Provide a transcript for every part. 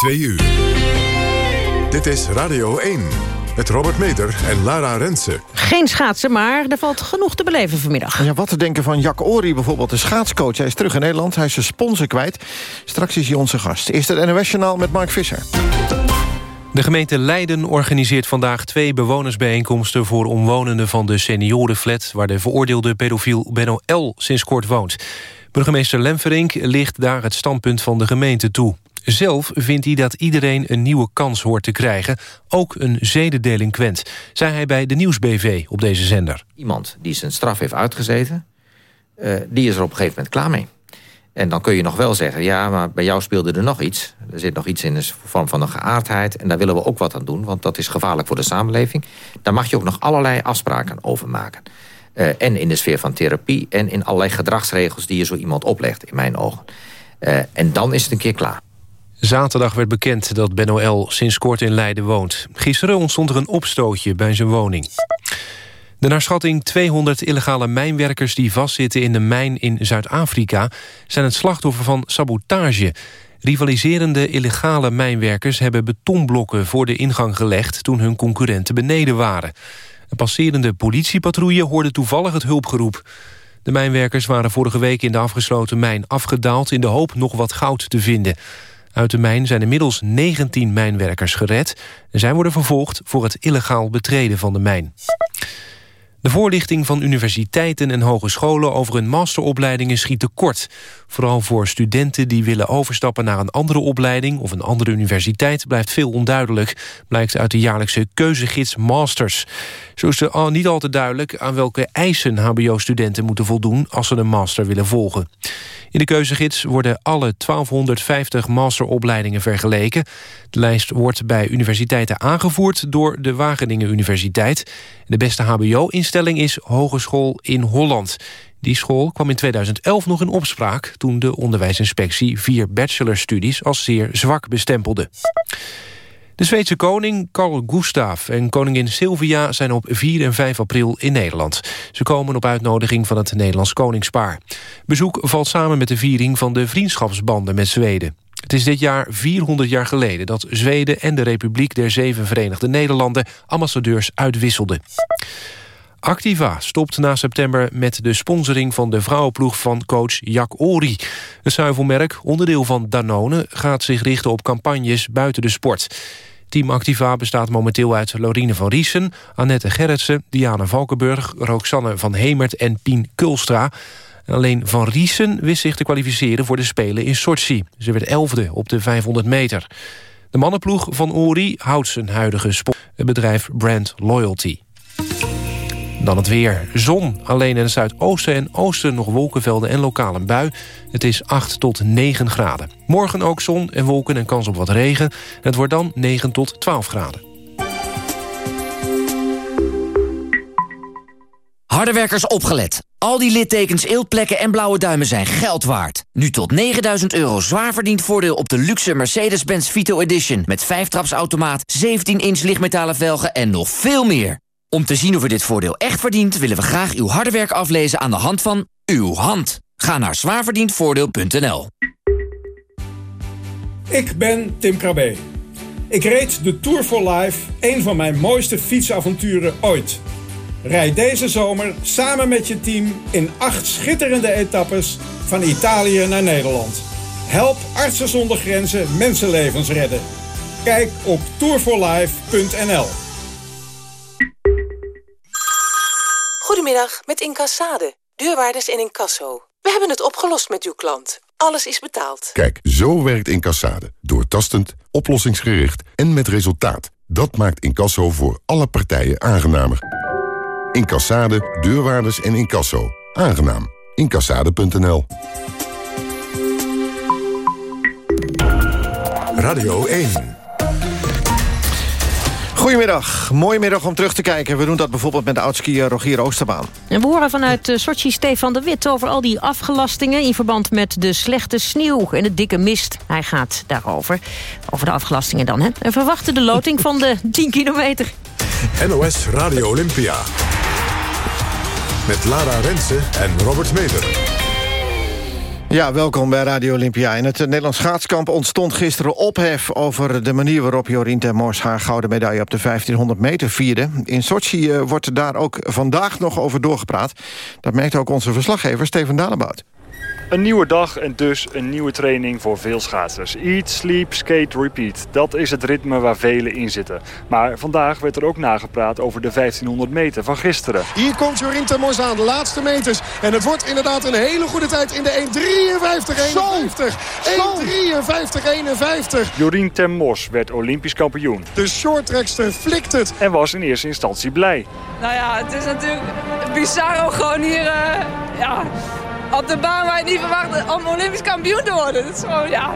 Twee uur. Dit is Radio 1. Met Robert Meter en Lara Rensen. Geen schaatsen, maar er valt genoeg te beleven vanmiddag. Ja, wat te denken van Jack Ori, bijvoorbeeld de schaatscoach. Hij is terug in Nederland, hij is zijn sponsor kwijt. Straks is hij onze gast. Eerst het NOS-journaal met Mark Visser. De gemeente Leiden organiseert vandaag twee bewonersbijeenkomsten... voor omwonenden van de seniorenflat... waar de veroordeelde pedofiel Benno L. sinds kort woont. Burgemeester Lemferink ligt daar het standpunt van de gemeente toe. Zelf vindt hij dat iedereen een nieuwe kans hoort te krijgen. Ook een zedendelinquent, zei hij bij de Nieuwsbv op deze zender. Iemand die zijn straf heeft uitgezeten... Uh, die is er op een gegeven moment klaar mee. En dan kun je nog wel zeggen... ja, maar bij jou speelde er nog iets. Er zit nog iets in de vorm van een geaardheid... en daar willen we ook wat aan doen, want dat is gevaarlijk voor de samenleving. Daar mag je ook nog allerlei afspraken over maken. Uh, en in de sfeer van therapie en in allerlei gedragsregels... die je zo iemand oplegt, in mijn ogen. Uh, en dan is het een keer klaar. Zaterdag werd bekend dat Ben L. sinds kort in Leiden woont. Gisteren ontstond er een opstootje bij zijn woning. De naar schatting 200 illegale mijnwerkers die vastzitten in de mijn in Zuid-Afrika... zijn het slachtoffer van sabotage. Rivaliserende illegale mijnwerkers hebben betonblokken voor de ingang gelegd... toen hun concurrenten beneden waren. Een passerende politiepatrouille hoorde toevallig het hulpgeroep. De mijnwerkers waren vorige week in de afgesloten mijn afgedaald... in de hoop nog wat goud te vinden. Uit de mijn zijn inmiddels 19 mijnwerkers gered... en zij worden vervolgd voor het illegaal betreden van de mijn. De voorlichting van universiteiten en hogescholen over hun masteropleidingen schiet tekort. Vooral voor studenten die willen overstappen naar een andere opleiding of een andere universiteit blijft veel onduidelijk, blijkt uit de jaarlijkse keuzegids Masters. Zo is het niet altijd duidelijk aan welke eisen hbo-studenten moeten voldoen als ze een master willen volgen. In de keuzegids worden alle 1250 masteropleidingen vergeleken. De lijst wordt bij universiteiten aangevoerd door de Wageningen Universiteit. De beste hbo-instelling is Hogeschool in Holland. Die school kwam in 2011 nog in opspraak... toen de onderwijsinspectie vier bachelorstudies als zeer zwak bestempelde. De Zweedse koning Carl Gustaf en koningin Silvia zijn op 4 en 5 april in Nederland. Ze komen op uitnodiging van het Nederlands koningspaar. Bezoek valt samen met de viering van de vriendschapsbanden met Zweden. Het is dit jaar 400 jaar geleden dat Zweden en de Republiek der Zeven Verenigde Nederlanden ambassadeurs uitwisselden. Activa stopt na september met de sponsoring van de vrouwenploeg van coach Jack Ori. Het zuivelmerk, onderdeel van Danone, gaat zich richten op campagnes buiten de sport. Team Activa bestaat momenteel uit Lorine van Riesen... Annette Gerritsen, Diana Valkenburg, Roxanne van Hemert en Pien Kulstra. alleen Van Riesen wist zich te kwalificeren voor de Spelen in Sochi. Ze werd elfde op de 500 meter. De mannenploeg van Ori houdt zijn huidige sport. Het bedrijf Brand Loyalty. Dan het weer. Zon. Alleen in het zuidoosten en oosten nog wolkenvelden en lokaal een bui. Het is 8 tot 9 graden. Morgen ook zon en wolken en kans op wat regen. Het wordt dan 9 tot 12 graden. Hardewerkers opgelet. Al die littekens, eeltplekken en blauwe duimen zijn geld waard. Nu tot 9000 euro zwaar verdiend voordeel op de luxe Mercedes-Benz Vito Edition... met 5-trapsautomaat, 17-inch lichtmetalen velgen en nog veel meer. Om te zien of u dit voordeel echt verdient... willen we graag uw harde werk aflezen aan de hand van uw hand. Ga naar zwaarverdiendvoordeel.nl. Ik ben Tim Krabbe. Ik reed de Tour for Life, een van mijn mooiste fietsavonturen ooit. Rijd deze zomer samen met je team in acht schitterende etappes... van Italië naar Nederland. Help Artsen zonder Grenzen mensenlevens redden. Kijk op tourforlife.nl. Goedemiddag, met Incassade. Deurwaarders en incasso. We hebben het opgelost met uw klant. Alles is betaald. Kijk, zo werkt Incassade. Doortastend, oplossingsgericht en met resultaat. Dat maakt Incasso voor alle partijen aangenamer. Incassade, deurwaarders en incasso. Aangenaam. Incassade.nl Radio 1 Goedemiddag. Mooie middag om terug te kijken. We doen dat bijvoorbeeld met de oudskier Rogier Oosterbaan. En we horen vanuit uh, Sochi Stefan de Wit over al die afgelastingen... in verband met de slechte sneeuw en de dikke mist. Hij gaat daarover. Over de afgelastingen dan, hè. En verwachten de loting van de 10 kilometer. NOS Radio Olympia. Met Lara Rensen en Robert Meder. Ja, welkom bij Radio Olympia. In het Nederlands schaatskamp ontstond gisteren ophef... over de manier waarop Jorien Termors haar gouden medaille... op de 1500 meter vierde. In Sochi uh, wordt daar ook vandaag nog over doorgepraat. Dat merkt ook onze verslaggever Steven Dalebout. Een nieuwe dag en dus een nieuwe training voor veel schaatsers. Eat, sleep, skate, repeat. Dat is het ritme waar velen in zitten. Maar vandaag werd er ook nagepraat over de 1500 meter van gisteren. Hier komt Jorien Termors aan, de laatste meters. En het wordt inderdaad een hele goede tijd in de 1.53-51. 1.53-51. Jorien Termors werd Olympisch kampioen. De shorttrackster flikt het. En was in eerste instantie blij. Nou ja, het is natuurlijk bizar om gewoon hier... Uh, ja op de baan waar je niet verwacht om Olympisch kampioen te worden. Dat is gewoon, ja,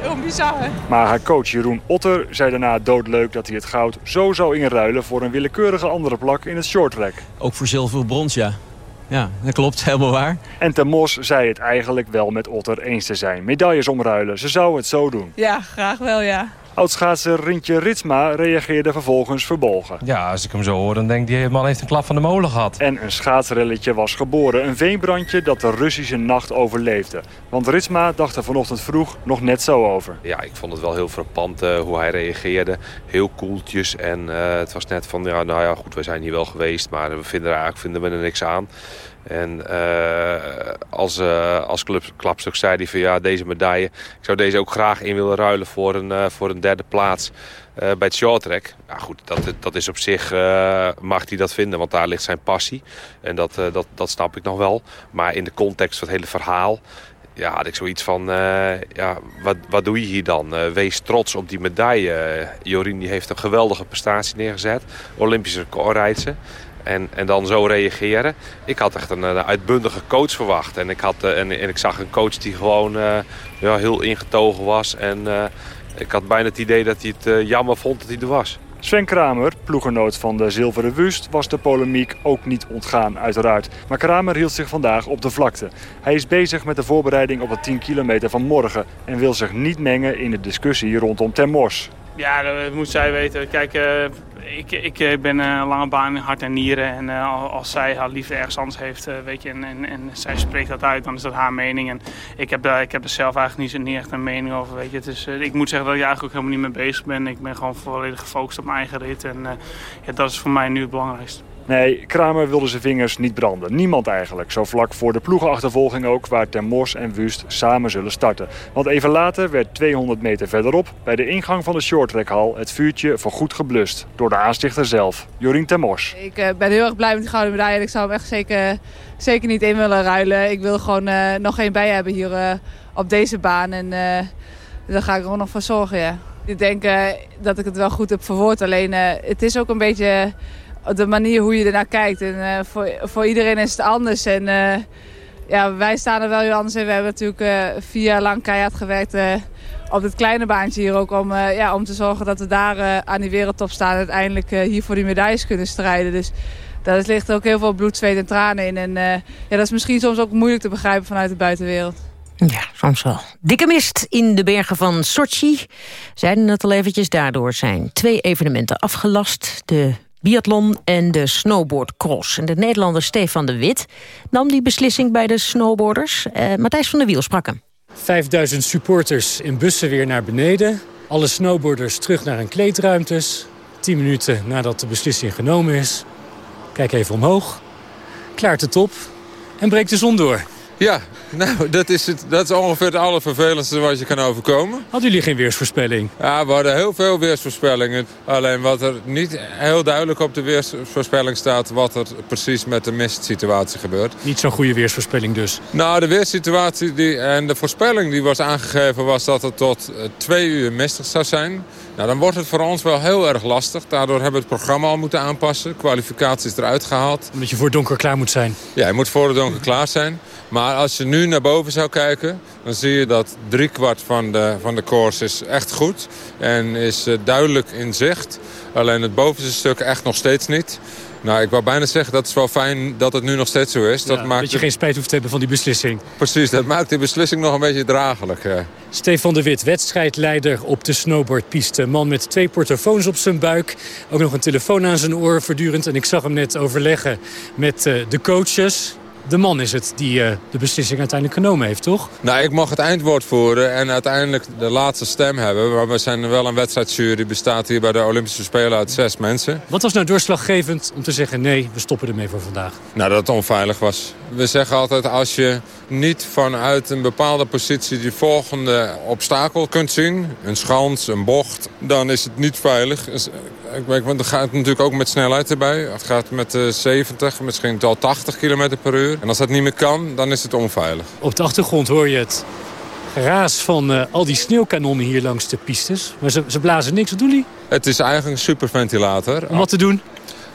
heel bizar. Maar haar coach Jeroen Otter zei daarna doodleuk dat hij het goud zo zou inruilen voor een willekeurige andere plak in het shorttrack. Ook voor zilver of brons, ja. Ja, dat klopt, helemaal waar. En Ten Mos zei het eigenlijk wel met Otter eens te zijn. Medailles omruilen, ze zou het zo doen. Ja, graag wel, ja. Oudschaatser Rintje Ritsma reageerde vervolgens verbolgen. Ja, als ik hem zo hoor, dan denk ik, die man heeft een klap van de molen gehad. En een schaatsrelletje was geboren. Een veenbrandje dat de Russische nacht overleefde. Want Ritsma dacht er vanochtend vroeg nog net zo over. Ja, ik vond het wel heel frappant uh, hoe hij reageerde. Heel koeltjes. En uh, het was net van, ja, nou ja, goed, we zijn hier wel geweest. Maar we vinden er eigenlijk vinden we er niks aan. En uh, als, uh, als club, klapstuk zei hij van ja, deze medaille... ik zou deze ook graag in willen ruilen voor een, uh, voor een derde plaats bij het shorttrack. Nou goed, dat, dat is op zich, mag hij dat vinden, want daar ligt zijn passie. En dat, dat, dat snap ik nog wel. Maar in de context van het hele verhaal... Ja, had ik zoiets van, ja, wat, wat doe je hier dan? wees trots op die medaille. Jorien die heeft een geweldige prestatie neergezet. Olympische record rijdt ze. En, en dan zo reageren. Ik had echt een, een uitbundige coach verwacht. En ik, had, en, en ik zag een coach die gewoon uh, ja, heel ingetogen was. En uh, ik had bijna het idee dat hij het uh, jammer vond dat hij er was. Sven Kramer, ploeggenoot van de Zilveren Wust, was de polemiek ook niet ontgaan uiteraard. Maar Kramer hield zich vandaag op de vlakte. Hij is bezig met de voorbereiding op het 10 kilometer van morgen... en wil zich niet mengen in de discussie rondom Termors. Ja, dat moet zij weten. Kijk, ik, ik ben een lange baan in hart en nieren. En uh, als zij haar liefde ergens anders heeft, weet je, en, en, en, zij spreekt dat uit, dan is dat haar mening. En ik heb, daar, ik heb er zelf eigenlijk niet, niet echt een mening over, weet je. Het is, ik moet zeggen dat ik eigenlijk ook helemaal niet mee bezig ben. Ik ben gewoon volledig gefocust op mijn eigen rit. En ja, dat is voor mij nu het belangrijkste. Nee, Kramer wilde zijn vingers niet branden. Niemand eigenlijk. Zo vlak voor de ploegenachtervolging ook... waar Ter Mors en Wust samen zullen starten. Want even later werd 200 meter verderop... bij de ingang van de shorttrackhal het vuurtje voorgoed geblust. Door de aanstichter zelf, Jorien Ter Mors. Ik uh, ben heel erg blij met die gouden medaille. Ik zou hem echt zeker, zeker niet in willen ruilen. Ik wil gewoon uh, nog één bij hebben hier uh, op deze baan. En daar ga ik er gewoon nog voor zorgen. Ik denk dat ik het wel goed heb verwoord. Alleen het is ook een beetje de manier hoe je ernaar kijkt. En uh, voor, voor iedereen is het anders. En uh, ja, wij staan er wel heel anders in. We hebben natuurlijk uh, vier jaar lang keihard gewerkt op dit kleine baantje hier ook. Om, ja, om te zorgen dat we daar aan die wereldtop staan. Uiteindelijk hier voor die medailles kunnen strijden. Dus daar ligt ook heel veel bloed, zweet en tranen in. En ja, dat is misschien soms ook moeilijk te begrijpen vanuit de buitenwereld. Ja, soms wel. Dikke mist in de bergen van Sochi. Zeiden het al eventjes, daardoor zijn twee evenementen afgelast. De biathlon en de snowboardcross. En de Nederlander Stefan de Wit nam die beslissing bij de snowboarders. Uh, Matthijs van der Wiel sprak hem. 5000 supporters in bussen weer naar beneden. Alle snowboarders terug naar hun kleedruimtes. 10 minuten nadat de beslissing genomen is. Kijk even omhoog. Klaart de top. En breekt de zon door. Ja, nou, dat is, het, dat is ongeveer het allervervelendste wat je kan overkomen. Hadden jullie geen weersvoorspelling? Ja, we hadden heel veel weersvoorspellingen. Alleen wat er niet heel duidelijk op de weersvoorspelling staat... wat er precies met de mistsituatie gebeurt. Niet zo'n goede weersvoorspelling dus? Nou, de weersituatie die, en de voorspelling die was aangegeven... was dat het tot eh, twee uur mistig zou zijn... Nou, dan wordt het voor ons wel heel erg lastig. Daardoor hebben we het programma al moeten aanpassen. Kwalificaties eruit gehaald. Omdat je voor het donker klaar moet zijn? Ja, je moet voor het donker klaar zijn. Maar als je nu naar boven zou kijken... dan zie je dat driekwart van de, van de course is echt goed. En is uh, duidelijk in zicht. Alleen het bovenste stuk echt nog steeds niet. Nou, ik wou bijna zeggen, dat is wel fijn dat het nu nog steeds zo is. Dat, maakt dat je geen spijt hoeft te hebben van die beslissing. Precies, dat maakt die beslissing nog een beetje draaglijk. Ja. Stefan de Wit, wedstrijdleider op de snowboardpiste. Man met twee portofoons op zijn buik. Ook nog een telefoon aan zijn oor voortdurend. En ik zag hem net overleggen met uh, de coaches. De man is het die eh, de beslissing uiteindelijk genomen heeft, toch? Nou, ik mag het eindwoord voeren en uiteindelijk de laatste stem hebben. Maar we zijn wel een wedstrijdjury, bestaat hier bij de Olympische Spelen uit zes mensen. Wat was nou doorslaggevend om te zeggen nee, we stoppen ermee voor vandaag? Nou, dat het onveilig was. We zeggen altijd als je niet vanuit een bepaalde positie die volgende obstakel kunt zien... een schans, een bocht, dan is het niet veilig. Dus, eh, want dan gaat het natuurlijk ook met snelheid erbij. Het gaat met 70, misschien wel 80 km per uur. En als dat niet meer kan, dan is het onveilig. Op de achtergrond hoor je het geraas van uh, al die sneeuwkanonnen hier langs de pistes. Maar ze, ze blazen niks. Wat doen die? Het is eigenlijk een superventilator. Om wat te doen?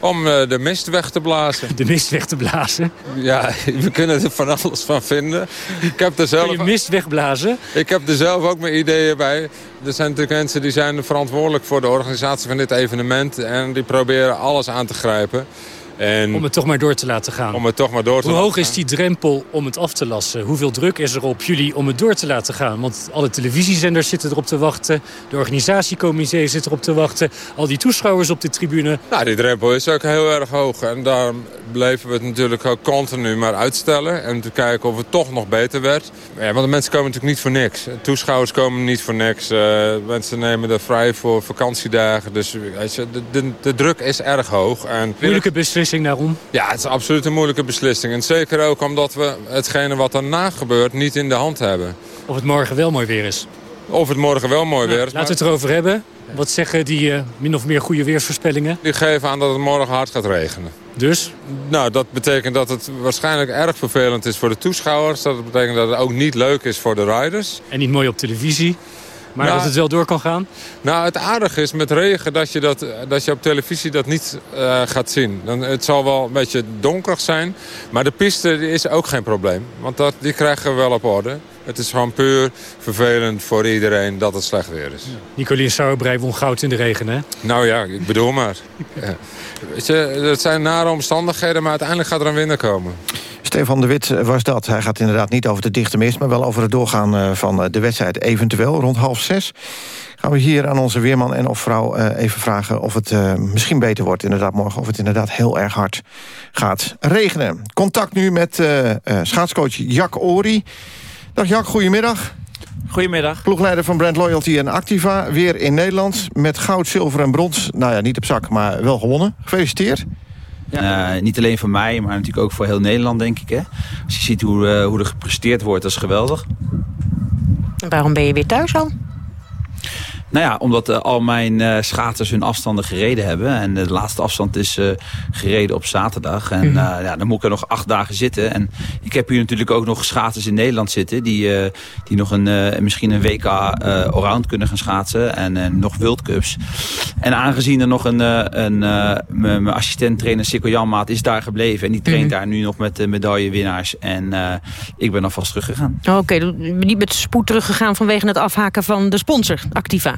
Om uh, de mist weg te blazen. De mist weg te blazen? Ja, we kunnen er van alles van vinden. Ik heb er zelf... Kun je mist wegblazen? Ik heb er zelf ook mijn ideeën bij. Er zijn natuurlijk mensen die zijn verantwoordelijk voor de organisatie van dit evenement. En die proberen alles aan te grijpen. En om het toch maar door te laten gaan. Om het toch maar door te Hoe laten hoog is die drempel om het af te lassen? Hoeveel druk is er op jullie om het door te laten gaan? Want alle televisiezenders zitten erop te wachten. De organisatiecomité zit erop te wachten. Al die toeschouwers op de tribune. Nou, die drempel is ook heel erg hoog. En daarom bleven we het natuurlijk ook continu maar uitstellen. En te kijken of het toch nog beter werd. Ja, want de mensen komen natuurlijk niet voor niks. Toeschouwers komen niet voor niks. Uh, mensen nemen er vrij voor vakantiedagen. Dus je, de, de, de druk is erg hoog. En Moeilijke beslissing daarom? Ja, het is absoluut een moeilijke beslissing. En zeker ook omdat we hetgene wat daarna gebeurt niet in de hand hebben. Of het morgen wel mooi weer is. Of het morgen wel mooi weer is. Laten we het erover hebben. Wat zeggen die uh, min of meer goede weersvoorspellingen? Die geven aan dat het morgen hard gaat regenen. Dus? Nou, dat betekent dat het waarschijnlijk erg vervelend is voor de toeschouwers. Dat betekent dat het ook niet leuk is voor de riders. En niet mooi op televisie. Maar nou, dat het wel door kan gaan? Nou, het aardige is met regen dat je, dat, dat je op televisie dat niet uh, gaat zien. Dan, het zal wel een beetje donkerig zijn. Maar de piste is ook geen probleem. Want dat, die krijgen we wel op orde. Het is gewoon puur vervelend voor iedereen dat het slecht weer is. Ja. Nicolien Sauerbrei won goud in de regen, hè? Nou ja, ik bedoel maar. ja. Weet je, het zijn nare omstandigheden, maar uiteindelijk gaat er een winnaar komen. Stefan de Wit was dat. Hij gaat inderdaad niet over de dichte mist... maar wel over het doorgaan van de wedstrijd eventueel rond half zes. Gaan we hier aan onze weerman en of vrouw even vragen... of het misschien beter wordt inderdaad morgen... of het inderdaad heel erg hard gaat regenen. Contact nu met schaatscoach Jack Ori. Dag Jack, goedemiddag. Goedemiddag. Ploegleider van Brand Loyalty en Activa. Weer in Nederland met goud, zilver en brons. Nou ja, niet op zak, maar wel gewonnen. Gefeliciteerd. Ja, uh, niet alleen voor mij, maar natuurlijk ook voor heel Nederland, denk ik. Hè? Als je ziet hoe, uh, hoe er gepresteerd wordt, dat is geweldig. En waarom ben je weer thuis al? Nou ja, omdat uh, al mijn uh, schaters hun afstanden gereden hebben. En de laatste afstand is uh, gereden op zaterdag. En -hmm. ja, dan moet ik er nog acht dagen zitten. En ik heb hier natuurlijk ook nog schaters in Nederland zitten... die, die nog een, misschien een WK allround kunnen gaan schaatsen. En nog World Cups. En aangezien er nog een, een mijn assistent-trainer Sikko Janmaat is daar gebleven. En die traint -hmm. daar nu nog met de medaillewinnaars. En ik ben alvast teruggegaan. Oké, okay, niet met spoed teruggegaan vanwege het afhaken van de sponsor, Activa.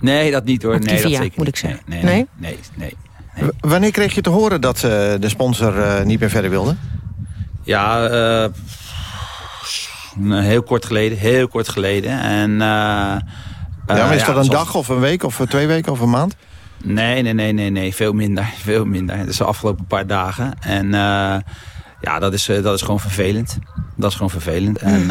Nee, dat niet hoor. Activia, nee, dat zeker moet ik zeggen. Nee? Nee, nee, nee, nee Wanneer kreeg je te horen dat uh, de sponsor uh, niet meer verder wilde? Ja, uh, heel kort geleden. Heel kort geleden. En, ja, maar is dat een dag of een week of twee weken of een maand? Nee, nee, nee, nee, nee. Veel minder. Veel minder. Dat is de afgelopen paar dagen. En ja, dat is, dat is gewoon vervelend. Dat is gewoon vervelend. En...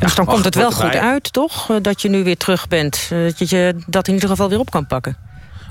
Ja, dus dan komt het wel goed uit, toch? Dat je nu weer terug bent. Dat je dat in ieder geval weer op kan pakken.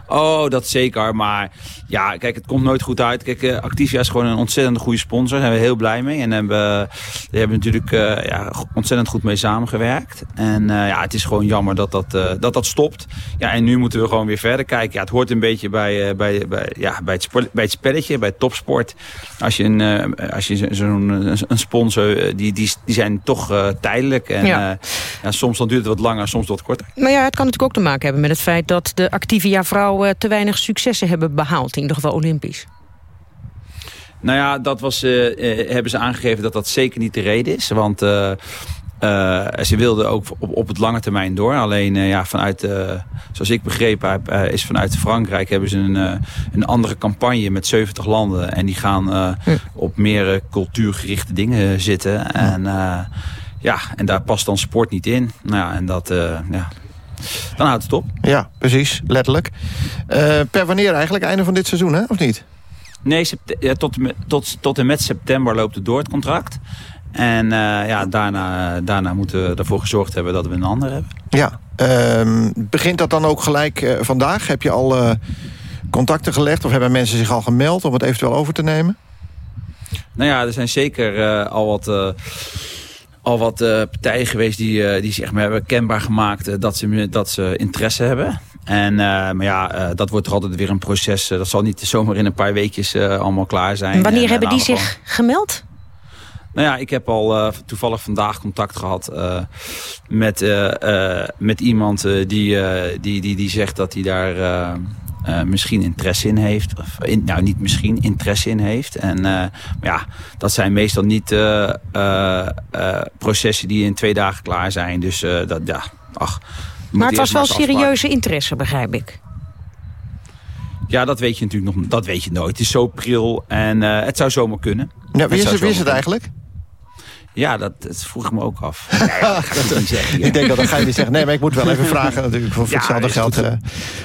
Oh, dat zeker. Maar ja, kijk, het komt nooit goed uit. Kijk, uh, Activia is gewoon een ontzettend goede sponsor. Daar zijn we heel blij mee. En hebben, daar hebben we natuurlijk uh, ja, ontzettend goed mee samengewerkt. En uh, ja, het is gewoon jammer dat dat, dat dat stopt. Ja, en nu moeten we gewoon weer verder kijken. Ja, het hoort een beetje bij, bij, bij, ja, bij, het, sport, bij het spelletje, bij het topsport. Als je een, als je zo'n een sponsor, die, die, die zijn toch tijdelijk. En ja. ja. soms dan duurt het wat langer, soms wat korter. Maar ja, het kan natuurlijk ook te maken hebben met het feit dat de Activia vrouwen te weinig successen hebben behaald, in ieder geval olympisch? Nou ja, dat was, uh, uh, hebben ze aangegeven dat dat zeker niet de reden is. Want uh, ze wilden ook op, op het lange termijn door. Alleen ja, vanuit, zoals ik begrepen heb, is vanuit Frankrijk hebben ze een, een andere campagne met 70 landen. En die gaan op meer cultuurgerichte dingen zitten. En ja, en daar past dan sport niet in. Nou ja, en dat, ja, dan houdt het op. Ja, precies, letterlijk. Uh, per wanneer eigenlijk? Einde van dit seizoen, hè? of niet? Nee, ja, tot, tot, tot en met september loopt het door het contract. En uh, ja, daarna, daarna moeten we ervoor gezorgd hebben dat we een ander hebben. Ja, uh, begint dat dan ook gelijk uh, vandaag? Heb je al contacten gelegd of hebben mensen zich al gemeld om het eventueel over te nemen? Nou ja, er zijn zeker al wat al wat uh, partijen geweest die, uh, die maar, hebben kenbaar gemaakt uh, dat, ze, dat ze interesse hebben. En, maar ja, dat wordt toch altijd weer een proces. dat zal niet zomaar in een paar weekjes allemaal klaar zijn. En wanneer en, hebben die zich gemeld? Nou ja, ik heb al toevallig vandaag contact gehad met, met iemand die, die, die, die zegt dat hij daar uh, misschien interesse in heeft. Of in, nou, niet misschien, interesse in heeft. En uh, maar ja, dat zijn meestal niet uh, processen die in twee dagen klaar zijn. Dus dat, ja, ach. Maar het was wel serieuze interesse, begrijp ik. Ja, dat weet je natuurlijk nog dat weet je nooit. Het is zo pril en het zou zomaar kunnen. Ja, wie is het, wie is het eigenlijk? Ja, dat, dat, vroeg ik me ook af. Nee, zeggen, ik denk dat dan ga je niet zeggen. Nee, maar ik moet wel even vragen natuurlijk. Voor, ja, hetzelfde geld uh,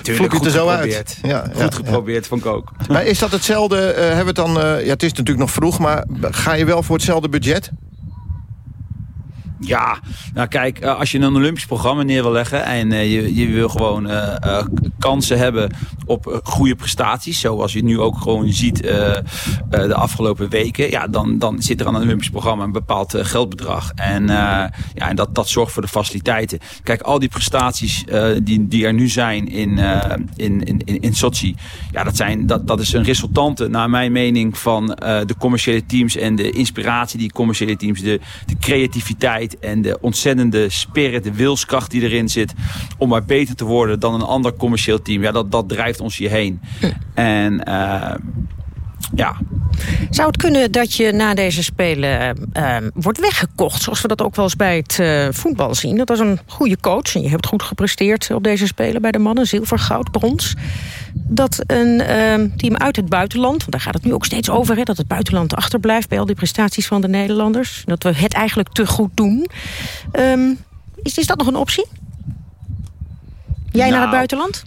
vloek je het er zo uit. Ja, goed geprobeerd van Kook. Maar is dat hetzelfde? Uh, hebben we het dan? Uh, ja, het is natuurlijk nog vroeg, maar ga je wel voor hetzelfde budget? Ja, nou kijk, eh, als je een Olympisch programma neer wil leggen... en uh, je, je wil gewoon uh, kansen hebben op goede prestaties... zoals je nu ook gewoon ziet de afgelopen weken... ja, dan, dan zit er aan een Olympisch programma een bepaald geldbedrag. En, ja, en dat, dat zorgt voor de faciliteiten. Kijk, al die prestaties die, die er nu zijn in, in, in, in Sochi... ja, dat, zijn, dat, dat is een resultante, naar mijn mening... van de commerciële teams en de inspiratie die commerciële teams... de, de creativiteit en de ontzettende spirit, de wilskracht die erin zit... om maar beter te worden dan een ander commercieel team. Ja, dat, dat drijft ons hierheen. En uh, ja. Zou het kunnen dat je na deze Spelen uh, wordt weggekocht... zoals we dat ook wel eens bij het voetbal zien? Dat is een goede coach en je hebt goed gepresteerd op deze Spelen... bij de mannen, zilver, goud, brons. Dat een uh, team uit het buitenland, want daar gaat het nu ook steeds over... Hè, dat het buitenland achterblijft bij al die prestaties van de Nederlanders... dat we het eigenlijk te goed doen. Um, is, is dat nog een optie? Jij nou, naar het nou, buitenland?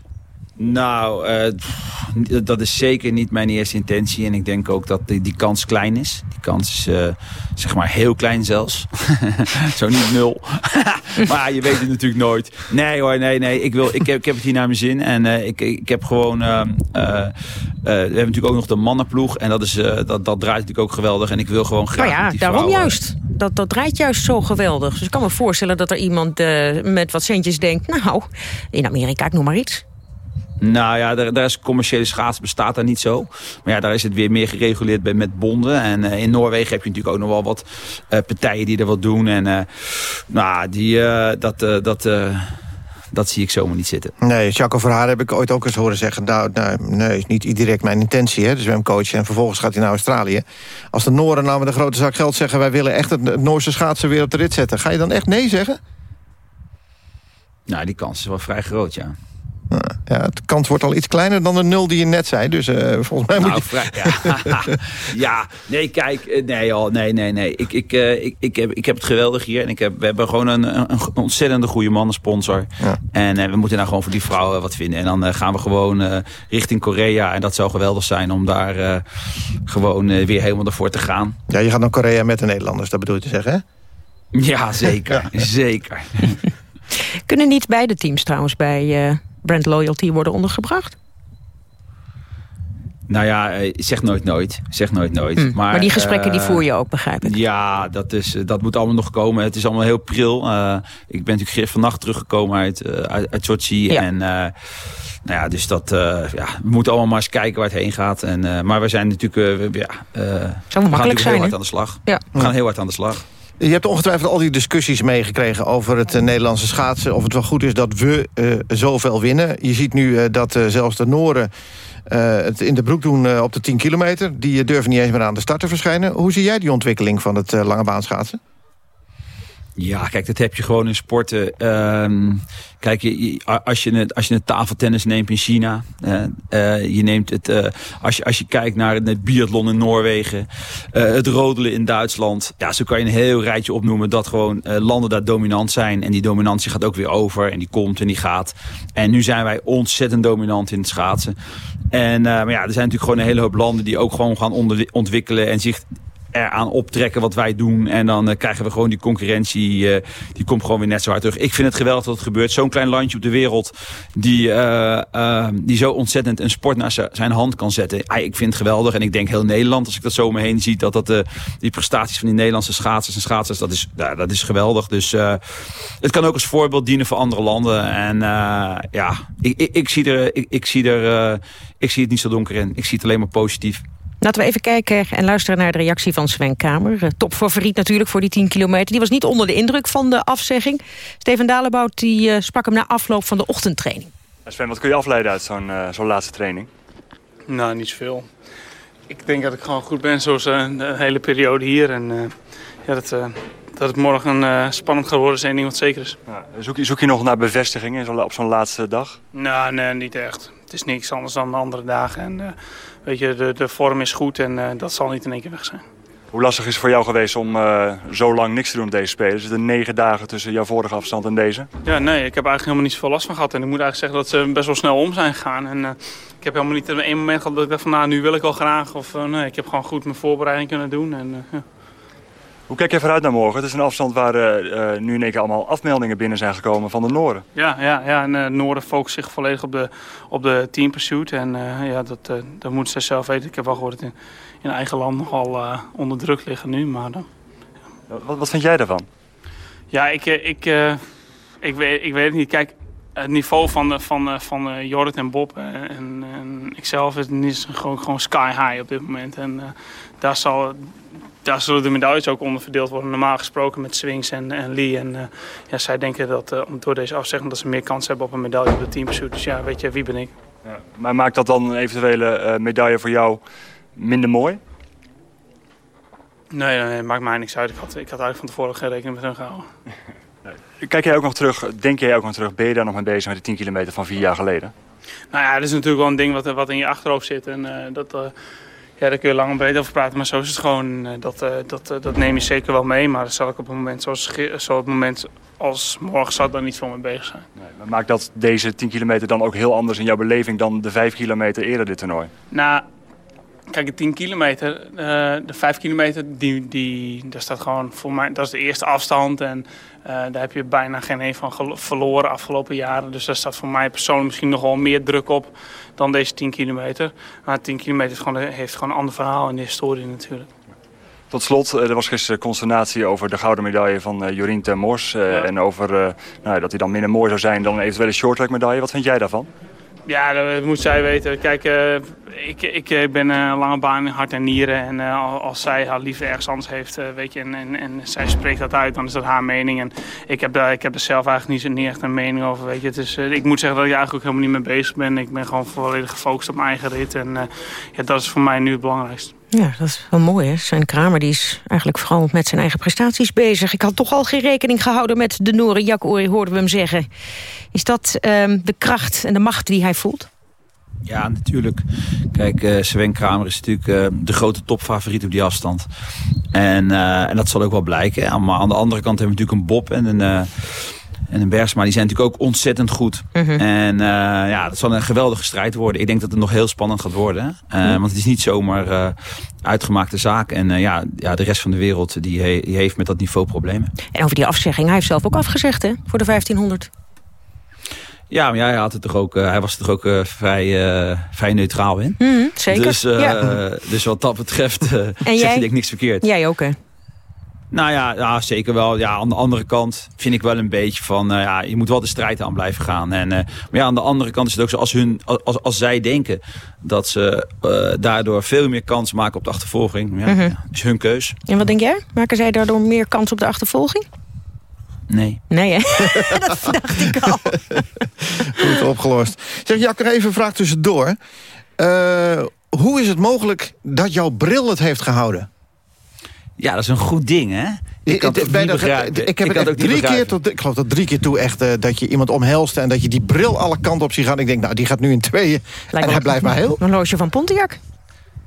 Nou, uh, dat is zeker niet mijn eerste intentie. En ik denk ook dat die, die kans klein is. Die kans is uh, zeg maar heel klein zelfs. Zo niet nul. maar je weet het natuurlijk nooit. Nee hoor, nee, nee. Ik, wil, ik, heb, ik heb het hier naar mijn zin. En uh, ik, ik heb gewoon... We hebben natuurlijk ook nog de mannenploeg. En dat, is, dat, dat draait natuurlijk ook geweldig. En ik wil gewoon graag Nou ja, daarom juist. Dat, dat draait juist zo geweldig. Dus ik kan me voorstellen dat er iemand met wat centjes denkt... nou, in Amerika, ik noem maar iets... Nou ja, daar, daar is commerciële schaatsen bestaat daar niet zo. Maar ja, daar is het weer meer gereguleerd bij, met bonden. En uh, in Noorwegen heb je natuurlijk ook nog wel wat uh, partijen die er wat doen. En uh, nou, die, dat, dat, dat zie ik zomaar niet zitten. Nee, Jacco Verhaar heb ik ooit ook eens horen zeggen... nou, nou nee, is niet direct mijn intentie, hè, de zwemcoach. En vervolgens gaat hij naar Australië. Als de Noren nou met een grote zak geld zeggen... wij willen echt het Noorse schaatsen weer op de rit zetten... ga je dan echt nee zeggen? Nou, die kans is wel vrij groot, ja. Ja, het kans wordt al iets kleiner dan de nul die je net zei. Dus uh, volgens mij nou, moet vrij, ja. ja, nee, kijk. Eh, nee, al, nee, nee, nee. Ik, ik, uh, ik, ik, heb, ik heb het geweldig hier. En ik heb, we hebben gewoon een, een, een ontzettende goede mannensponsor. Ja. En uh, we moeten nou gewoon voor die vrouwen wat vinden. En dan gaan we gewoon richting Korea. En dat zou geweldig zijn om daar gewoon weer helemaal ervoor te gaan. Ja, je gaat naar Korea met de Nederlanders, dat bedoel je te zeggen, hè? Ja, zeker. Zeker. Kunnen niet beide teams trouwens bij brand loyalty worden ondergebracht? Nou ja, eh, zeg nooit nooit. Zeg nooit nooit. Hm, maar, maar, die gesprekken die eh, voer je ook, begrijp ik. Ja, dat, is, eh, dat moet allemaal nog komen. Het is allemaal heel pril. Uh, ik ben natuurlijk vannacht teruggekomen uit, uh, uit, uit Sochi. Ja. En nou ja, dus dat, ja, we moeten allemaal maar eens kijken waar het heen gaat. En, maar we zijn natuurlijk, ja, we gaan zijn, heel hard aan de slag. Ja. We gaan heel hard aan de slag. Je hebt ongetwijfeld al die discussies meegekregen over het uh, Nederlandse schaatsen. Of het wel goed is dat we uh, zoveel winnen. Je ziet nu uh, dat zelfs de Noren het in de broek doen op de 10 kilometer. Die durven niet eens meer aan de start te verschijnen. Hoe zie jij die ontwikkeling van het lange baanschaatsen? Ja, kijk, dat heb je gewoon in sporten. Ehm, kijk, als, je het, als je het tafeltennis neemt in China. Uh, je neemt het, uh, als, je, als je kijkt naar het, biathlon in Noorwegen. het rodelen in Duitsland. Ja, zo kan je een heel rijtje opnoemen dat gewoon landen daar dominant zijn. En die dominantie gaat ook weer over. En die komt en die gaat. En nu zijn wij ontzettend dominant in het schaatsen. En maar ja, er zijn natuurlijk gewoon een hele hoop landen die ook gewoon gaan ontwikkelen. En zich eraan optrekken wat wij doen. En dan uh, krijgen we gewoon die concurrentie. Uh, die komt gewoon weer net zo hard terug. Ik vind het geweldig dat het gebeurt. Zo'n klein landje op de wereld. Die, uh, die zo ontzettend een sport naar zijn hand kan zetten. Ah, ik vind het geweldig. En ik denk heel Nederland. Als ik dat zo om me heen zie. Dat, dat die prestaties van die Nederlandse schaatsers en schaatsers. Dat is, dat is geweldig. Dus het kan ook als voorbeeld dienen voor andere landen. En ja, ik, ik, ik, zie er, ik, ik, zie er, ik zie het niet zo donker in. Ik zie het alleen maar positief. Laten we even kijken en luisteren naar de reactie van Sven Kamer. Eh, topfavoriet natuurlijk voor die 10 kilometer. Die was niet onder de indruk van de afzegging. Steven Dalebout die, uh, sprak hem na afloop van de ochtendtraining. Sven, wat kun je afleiden uit zo'n uh, zo'n laatste training? Nou, niet zoveel. Ik denk dat ik gewoon goed ben zoals de hele periode hier. En ja, dat, dat het morgen spannend gaat worden is één ding wat zeker is. Ja, zoek, je, zoek je nog naar bevestigingen op zo'n laatste dag? Nou, nee, niet echt. Het is niks anders dan de andere dagen. En weet je, de, de vorm is goed en uh, dat zal niet in één keer weg zijn. Hoe lastig is het voor jou geweest om uh, zo lang niks te doen met deze spelen? Zitten negen dagen tussen jouw vorige afstand en deze? Ja, nee, ik heb eigenlijk helemaal niet zoveel last van gehad. En ik moet eigenlijk zeggen dat ze best wel snel om zijn gegaan. En uh, ik heb helemaal niet in één moment gehad dat ik dacht van nou, nu wil ik wel graag. Of nee, ik heb gewoon goed mijn voorbereiding kunnen doen. En, ja. Hoe kijk je vooruit naar morgen? Het is een afstand waar uh, nu in één keer allemaal afmeldingen binnen zijn gekomen van de Noorden. Ja, ja, ja en uh, Noorden focust zich volledig op de, op de team pursuit. En uh, ja, dat, dat moeten ze zelf weten. Ik heb wel gehoord dat in, in eigen land nogal onder druk liggen nu. Maar, ja. wat, wat vind jij daarvan? Ja, ik, ik, ik, weet, ik weet het niet. Kijk, het niveau van, van, van Jorrit en Bob en, en ikzelf is, is gewoon, gewoon sky high op dit moment. En daar zal daar zullen de medailles ook onder verdeeld worden. Normaal gesproken met Swings en, en Lee. En uh, ja, zij denken dat uh, door deze afzegging dat ze meer kans hebben op een medaille op de teampursuit. Dus ja, weet je, wie ben ik? Ja, maar maakt dat dan een eventuele uh, medaille voor jou minder mooi? Nee, nee, nee, maakt mij niks uit. Ik had, ik had eigenlijk van tevoren geen rekening met hun gehouden. Kijk jij ook nog terug, denk jij ook nog terug, ben je daar nog mee bezig met de 10 kilometer van vier jaar geleden? Nou ja, dat is natuurlijk wel een ding wat, wat in je achterhoofd zit. En dat ja, daar kun je lang en breed over praten. Maar zo is het gewoon. Eh, dat, eh, dat, eh, dat neem je zeker wel mee. Maar daar zal ik op een moment zoals zo het moment als morgen zat dan niet veel mee bezig zijn. Nee, maar maakt dat deze 10 kilometer dan ook heel anders in jouw beleving dan de 5 kilometer eerder dit toernooi? Nou, kijk, de 10 kilometer, de 5 kilometer, die, die, daar staat gewoon voor mij, dat is de eerste afstand. En uh, daar heb je bijna geen een van verloren afgelopen jaren. Dus daar staat voor mij persoonlijk misschien nog wel meer druk op dan deze 10 kilometer. Maar 10 kilometer gewoon, heeft gewoon een ander verhaal in de historie natuurlijk. Tot slot, eh, er was gisteren consternatie over de gouden medaille van Jorien ten Mors. Ja. En over nou, dat hij dan minder mooi zou zijn dan een eventuele shorttrack medaille. Wat vind jij daarvan? Ja, dat moet zij weten. Kijk, uh, ik, ik, ik ben een lange baan hart en nieren. En als zij haar liefde ergens anders heeft, weet je, en, en, en, zij spreekt dat uit, dan is dat haar mening. En ik heb, daar, ik heb er zelf eigenlijk niet, niet echt een mening over, weet je. Het ik moet zeggen dat ik eigenlijk ook helemaal niet mee bezig ben. Ik ben gewoon volledig gefocust op mijn eigen rit. En ja, dat is voor mij nu het belangrijkste. Ja, dat is wel mooi, hè? Zijn Kramer die is eigenlijk vooral met zijn eigen prestaties bezig. Ik had toch al geen rekening gehouden met de Noren Jakoori, hoorden we hem zeggen. Is dat um, de kracht en de macht die hij voelt? Ja, natuurlijk. Kijk, uh, Sven Kramer is natuurlijk uh, de grote topfavoriet op die afstand. En, uh, en dat zal ook wel blijken. Maar aan de andere kant hebben we natuurlijk een Bob en een en een Bergsma, die zijn natuurlijk ook ontzettend goed. Mm -hmm. En uh, ja, dat zal een geweldige strijd worden. Ik denk dat het nog heel spannend gaat worden. Uh, mm -hmm. Want het is niet zomaar uh, uitgemaakte zaak. En ja, ja, de rest van de wereld die, he die heeft met dat niveau problemen. En over die afzegging, hij heeft zelf ook afgezegd hè, voor de 1500. Ja, maar ja, hij, had het toch ook, hij was er toch ook vrij, vrij neutraal in. Mm -hmm, zeker. Dus, ja. dus wat dat betreft zegt hij denk ik niks verkeerd. Jij ook hè? Nou ja, ja, zeker wel. Ja, aan de andere kant vind ik wel een beetje van... Uh, ja, je moet wel de strijd aan blijven gaan. En, uh, maar ja, aan de andere kant is het ook zo... als, hun, als, als zij denken dat ze uh, daardoor veel meer kans maken op de achtervolging... Ja, mm -hmm. is hun keus. En wat denk jij? Maken zij daardoor meer kans op de achtervolging? Nee. Nee, hè? dat dacht ik al. Goed opgelost. Zeg, Jakker, even een vraag tussendoor. hoe is het mogelijk dat jouw bril het heeft gehouden? Ja, dat is een goed ding, hè? Ik kan het ook Bij niet dat- begrijpen. Ik heb Ik het ook drie keer tot, ik geloof dat drie keer toe echt eh, dat je iemand omhelst en dat je die bril alle kanten op ziet gaan. Ik denk, nou, die gaat nu in tweeën. en hij blijft maar heel. Een horloge van Pontiac.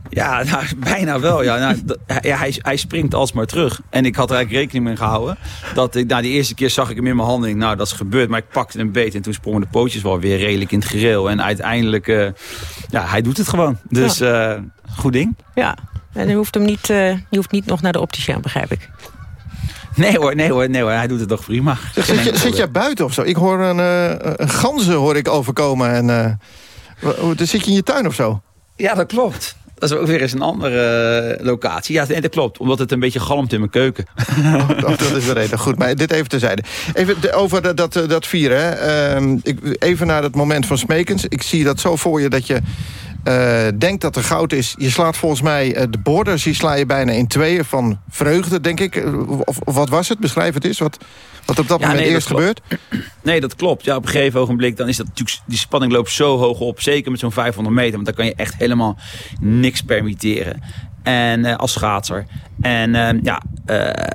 Ja, nou, bijna wel. Ja. Nou, ja, hij, hij springt alsmaar terug. En ik had er eigenlijk rekening mee gehouden. Dat ik, nou, die eerste keer zag ik hem in mijn handen. Nou, dat is gebeurd. Maar ik pakte hem beet. En toen sprongen de pootjes wel weer redelijk in het gereel. En uiteindelijk, eh, ja, hij doet het gewoon. Dus eh, goed ding. Ja, en je hoeft hem niet, eh, je hoeft niet nog naar de opticien, begrijp ik. Nee hoor, nee hoor, nee hoor. Hij doet het toch prima. Zeg, Zit, je, zit jij buiten of zo? Ik hoor een, eh, een ganzen hoor ik overkomen. En, eh, dan zit je in je tuin of zo? Ja, dat klopt. Dat is ook weer eens een andere locatie. Ja, nee, dat klopt. Omdat het een beetje galmt in mijn keuken. Oh, dat is de reden. Goed, maar dit even terzijde. Even over dat, dat, dat vieren. Hè. Ehm, ik, even naar het moment van Smekens. Ik zie dat zo voor je dat je eh, denkt dat er goud is. Je slaat volgens mij eh, de borders, die sla je bijna in tweeën van vreugde, denk ik. Eh, Of, of wat was het? Beschrijf het eens. Wat, wat op dat Ja, moment nee, eerst gebeurt. Nee, dat klopt. Ja, op een gegeven ogenblik dan is dat natuurlijk... Die spanning loopt zo hoog op. Zeker met zo'n 500 meter. Want dan kan je echt helemaal niks permitteren. En als schaatser. En eh, ja,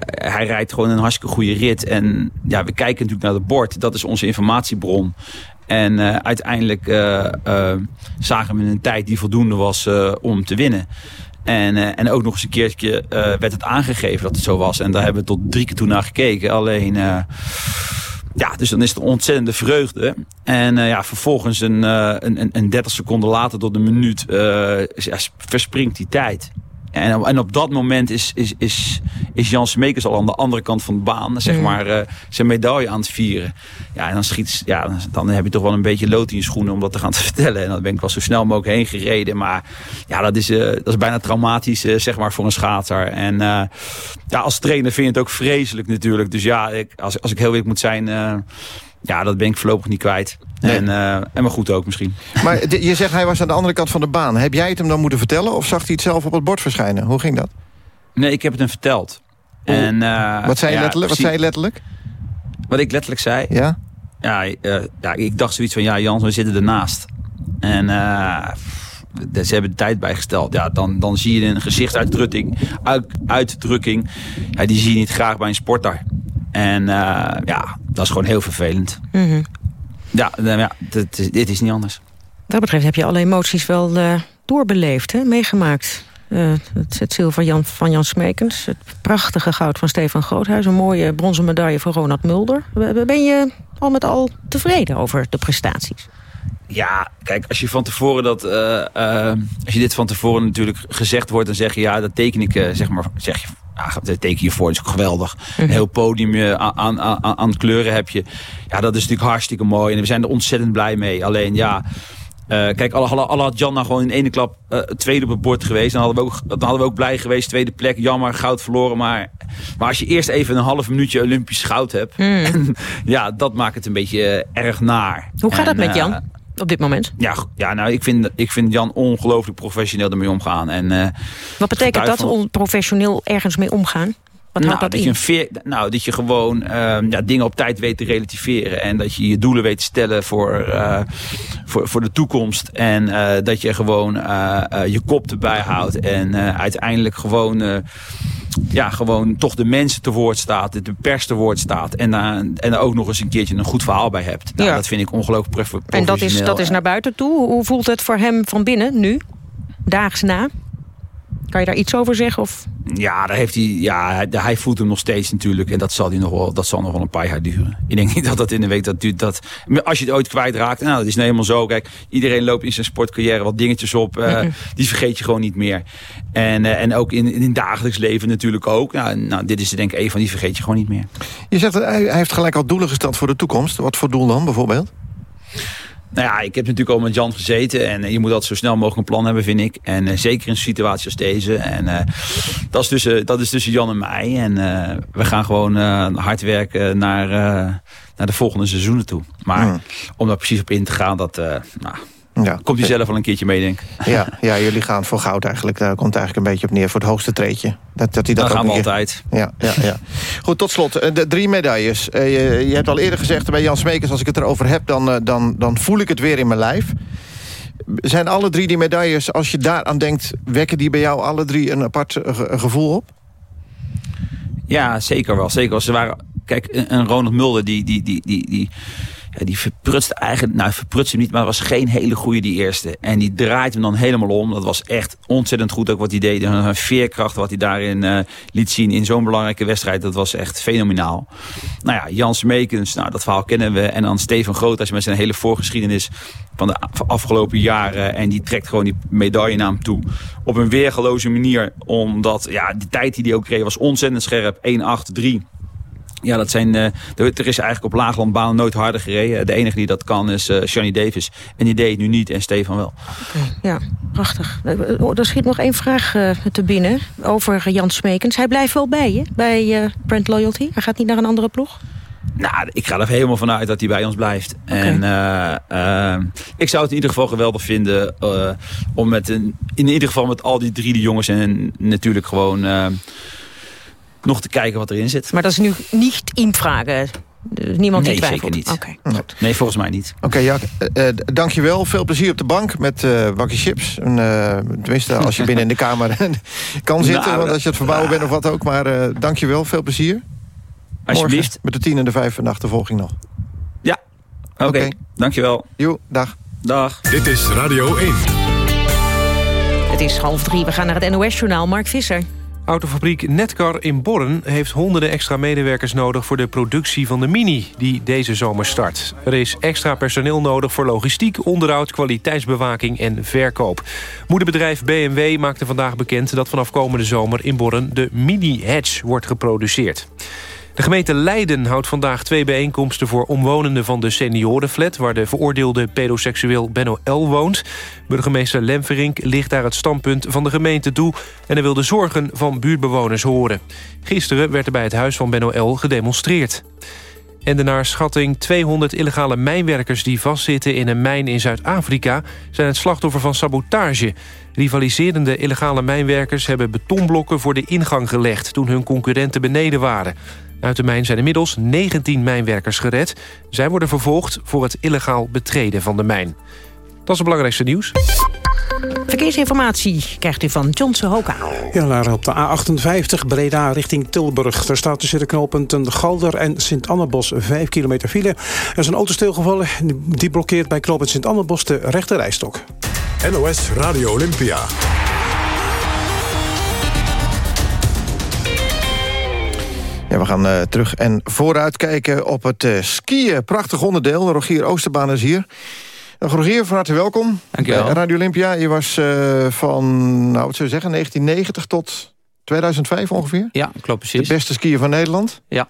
hij rijdt gewoon een hartstikke goede rit. En ja, we kijken natuurlijk naar het bord. Dat is onze informatiebron. En eh, uiteindelijk eh, eh, zagen we een tijd die voldoende was om te winnen. En, en ook nog eens een keertje werd het aangegeven dat het zo was. En daar hebben we tot drie keer toe naar gekeken. Alleen, ja, dus dan is het een ontzettende vreugde. En ja, vervolgens een, een, een, een 30 seconden later tot een minuut verspringt die tijd. En, op- en op dat moment is, is, is, is Jan Smekers al aan de andere kant van de baan, zeg Mm. maar, eh, zijn medaille aan het vieren. Ja, en dan schiet, ja, dan- heb je toch wel een beetje lood in je schoenen om dat te gaan te vertellen. En dan ben ik wel zo snel mogelijk heen gereden. Maar ja, dat is, eh, dat is bijna traumatisch, eh, zeg maar, voor een schaatser. En ja, als trainer vind je het ook vreselijk natuurlijk. Dus ja, ik, als, als ik heel eerlijk moet zijn, ja, dat ben ik voorlopig niet kwijt. En, eh, en maar goed ook misschien. Maar je zegt hij was aan de andere kant van de baan. Heb jij het hem dan moeten vertellen of zag hij het zelf op het bord verschijnen? Hoe ging dat? Nee, ik heb het hem verteld. En, eh, wat zei je ja, letterlijk? Wat zei je letterlijk? Wat ik letterlijk zei? Ja? Ja, eh, ja, ik dacht zoiets van, ja Jans, we zitten ernaast. En ze hebben de tijd bijgesteld. Ja, dan, dan zie je een gezichtsuitdrukking, uit, uitdrukking. Ja, die zie je niet graag bij een sporter. En eh, ja, dat is gewoon heel vervelend. Mhm. Ja, nou ja dit, is- dit is niet anders. Wat dat betreft heb je alle emoties wel eh, doorbeleefd, hè? meegemaakt. Eh, het, het zilver Jan, van Jan Smekens, het prachtige goud van Stefan Groothuis... een mooie bronzen medaille van Ronald Mulder. Ben je al met al tevreden over de prestaties? Ja, kijk, als je van tevoren dat, als je dit van tevoren natuurlijk gezegd wordt, dan zeg je ja, dat teken ik, zeg maar, zeg je, ja, dat teken je voor, dat is ook geweldig. Een heel podium eh, aan, aan, aan, aan kleuren heb je. Ja, dat is natuurlijk hartstikke mooi en we zijn er ontzettend blij mee. Alleen ja. eh, kijk, al, al, al had Jan nou gewoon in één klap eh, tweede op het bord geweest... Dan hadden, we ook, dan hadden we ook blij geweest. Tweede plek, jammer, goud verloren. Maar, maar als je eerst even een half minuutje Olympisch goud hebt... ja, dat maakt het een beetje erg naar. Hoe gaat En, het met Jan op dit moment? ja, ja nou, ik vind, ik vind Jan ongelooflijk professioneel ermee omgaan. En, eh, Wat betekent dat, van- onprofessioneel ergens mee omgaan? Wat nou, dat dat, je een veer, nou, dat je gewoon ehm, ja, dingen op tijd weet te relativeren. En dat je je doelen weet te stellen voor, eh, voor, voor de toekomst. En eh, dat je gewoon je kop erbij houdt. En uiteindelijk gewoon, ja, gewoon toch de mensen te woord staat. De pers te woord staat. En, eh, en er ook nog eens een keertje een goed verhaal bij hebt. Nou, Ja. Dat vind ik ongelooflijk prof- En dat is, professioneel. dat is naar buiten toe. Hoe voelt het voor hem van binnen nu? Daags na? Kan je daar iets over zeggen? Of? Ja, daar heeft hij, ja, hij- hij voelt hem nog steeds natuurlijk. En dat zal, hij nog wel, dat zal nog wel een paar jaar duren. Ik denk niet dat dat in een week dat duurt. Dat, als je het ooit kwijtraakt, nou, dat is nou helemaal zo. Kijk, iedereen loopt in zijn sportcarrière wat dingetjes op. eh. Die vergeet je gewoon niet meer. En, eh, en ook in, in het dagelijks leven natuurlijk ook. Nou, nou, dit is er denk ik een van die vergeet je gewoon niet meer. Je zegt dat hij, hij heeft gelijk al doelen gesteld voor de toekomst. Wat voor doel dan bijvoorbeeld? Nou ja, ik heb natuurlijk al met Jan gezeten. En eh, je moet altijd zo snel mogelijk een plan hebben, vind ik. En eh, zeker in een situatie als deze. En eh, dat, is tussen, dat is tussen Jan en mij. En we gaan gewoon hard werken naar, naar de volgende seizoenen toe. Maar Hmm. om daar precies op in te gaan, dat nou, Ja. komt hij zelf wel een keertje mee, denk ik. Ja, ja, jullie gaan voor goud eigenlijk. Daar komt eigenlijk een beetje op neer voor het hoogste treetje. Dat, dat dat Dan ook gaan we keer- altijd. Ja, ja, ja. Goed, tot slot. eh, De drie medailles. Eh, Je, je hebt al eerder gezegd bij Jan Smekers... als ik het erover heb, dan, eh, dan, dan voel ik het weer in mijn lijf. Zijn alle drie die medailles, als je daaraan denkt... wekken die bij jou alle drie een apart ge- gevoel op? Ja, zeker wel. Zeker wel. Ze waren, kijk, een Ronald Mulder die, die, die, die, die die verprutste eigenlijk, nou verprutst hem niet, maar was geen hele goede die eerste. En die draait hem dan helemaal om. Dat was echt ontzettend goed ook wat hij deed. Een veerkracht wat hij daarin uh, liet zien in zo'n belangrijke wedstrijd. Dat was echt fenomenaal. Nou ja, Jans Meekens, nou dat verhaal kennen we. En dan Steven Groothuis met zijn hele voorgeschiedenis van de afgelopen jaren. En die trekt gewoon die medaille naar hem toe. Op een weergeloze manier. Omdat ja, de tijd die hij ook kreeg was ontzettend scherp. 1-8-3. Ja, dat zijn, uh, er is eigenlijk op laaglandbaan nooit harder gereden. De enige die dat kan is uh, Johnny Davis. En die deed het nu niet en Stefan wel. Okay, ja, prachtig. Oh, er schiet nog één vraag uh, te binnen over Jan Smekens. Hij blijft wel bij je, bij Brand Loyalty. Hij gaat niet naar een andere ploeg? Nou, ik ga er helemaal vanuit dat hij bij ons blijft. Okay. En uh, ik zou het in ieder geval geweldig vinden uh, om met een, in ieder geval met al die drie de jongens en natuurlijk gewoon nog te kijken wat erin zit. Maar dat is nu niet in vragen. Niemand nee, die twijfelt? zeker niet. Okay. Nee. nee, volgens mij niet. Oké, okay, ja, uh, dankjewel. Veel plezier op de bank met uh, bakje chips. En, uh, tenminste, als je binnen in de kamer kan zitten. Nou, want als je het verbouwen bent of wat ook. Maar uh, dankjewel, veel plezier. Alsjeblieft. Morgen met de tien en de vijf en de achtervolging nog. Ja, oké. Okay. Okay. Dankjewel. Jo, dag. Dag. Dit is Radio 1. Het is half drie. We gaan naar het NOS-journaal. Mark Visser. Autofabriek Netcar in Borren heeft honderden extra medewerkers nodig... voor de productie van de Mini, die deze zomer start. Er is extra personeel nodig voor logistiek, onderhoud, kwaliteitsbewaking en verkoop. Moederbedrijf BMW maakte vandaag bekend dat vanaf komende zomer in Borren... de Mini Hatch wordt geproduceerd. De gemeente Leiden houdt vandaag twee bijeenkomsten voor omwonenden van de seniorenflat... waar de veroordeelde pedoseksueel Benno L. woont. Burgemeester Lemverink ligt daar het standpunt van de gemeente toe... en hij wil de zorgen van buurtbewoners horen. Gisteren werd er bij het huis van Benno L. gedemonstreerd. En de naar schatting 200 illegale mijnwerkers die vastzitten in een mijn in Zuid-Afrika... zijn het slachtoffer van sabotage. Rivaliserende illegale mijnwerkers hebben betonblokken voor de ingang gelegd... toen hun concurrenten beneden waren. Uit de mijn zijn inmiddels 19 mijnwerkers gered. Zij worden vervolgd voor het illegaal betreden van de mijn. Dat is het belangrijkste nieuws. Verkeersinformatie krijgt u van Johnson Hoka. Ja, daar op de A58 Breda richting Tilburg. Er staat tussen de knooppunten Galder en Sint-Annebos 5 kilometer file. Er is een auto stilgevallen. Die blokkeert bij knooppunt Sint-Annebos de rechte rijstok. NOS Radio Olympia. Ja, we gaan uh, terug en vooruit kijken op het uh, skiën. Prachtig onderdeel. Rogier Oosterbaan is hier. Uh, Rogier, van harte welkom. Dankjewel. Radio Olympia, je was van, nou wat zou je zeggen, 1990 tot 2005 ongeveer? Ja, klopt precies. De beste skier van Nederland? Ja.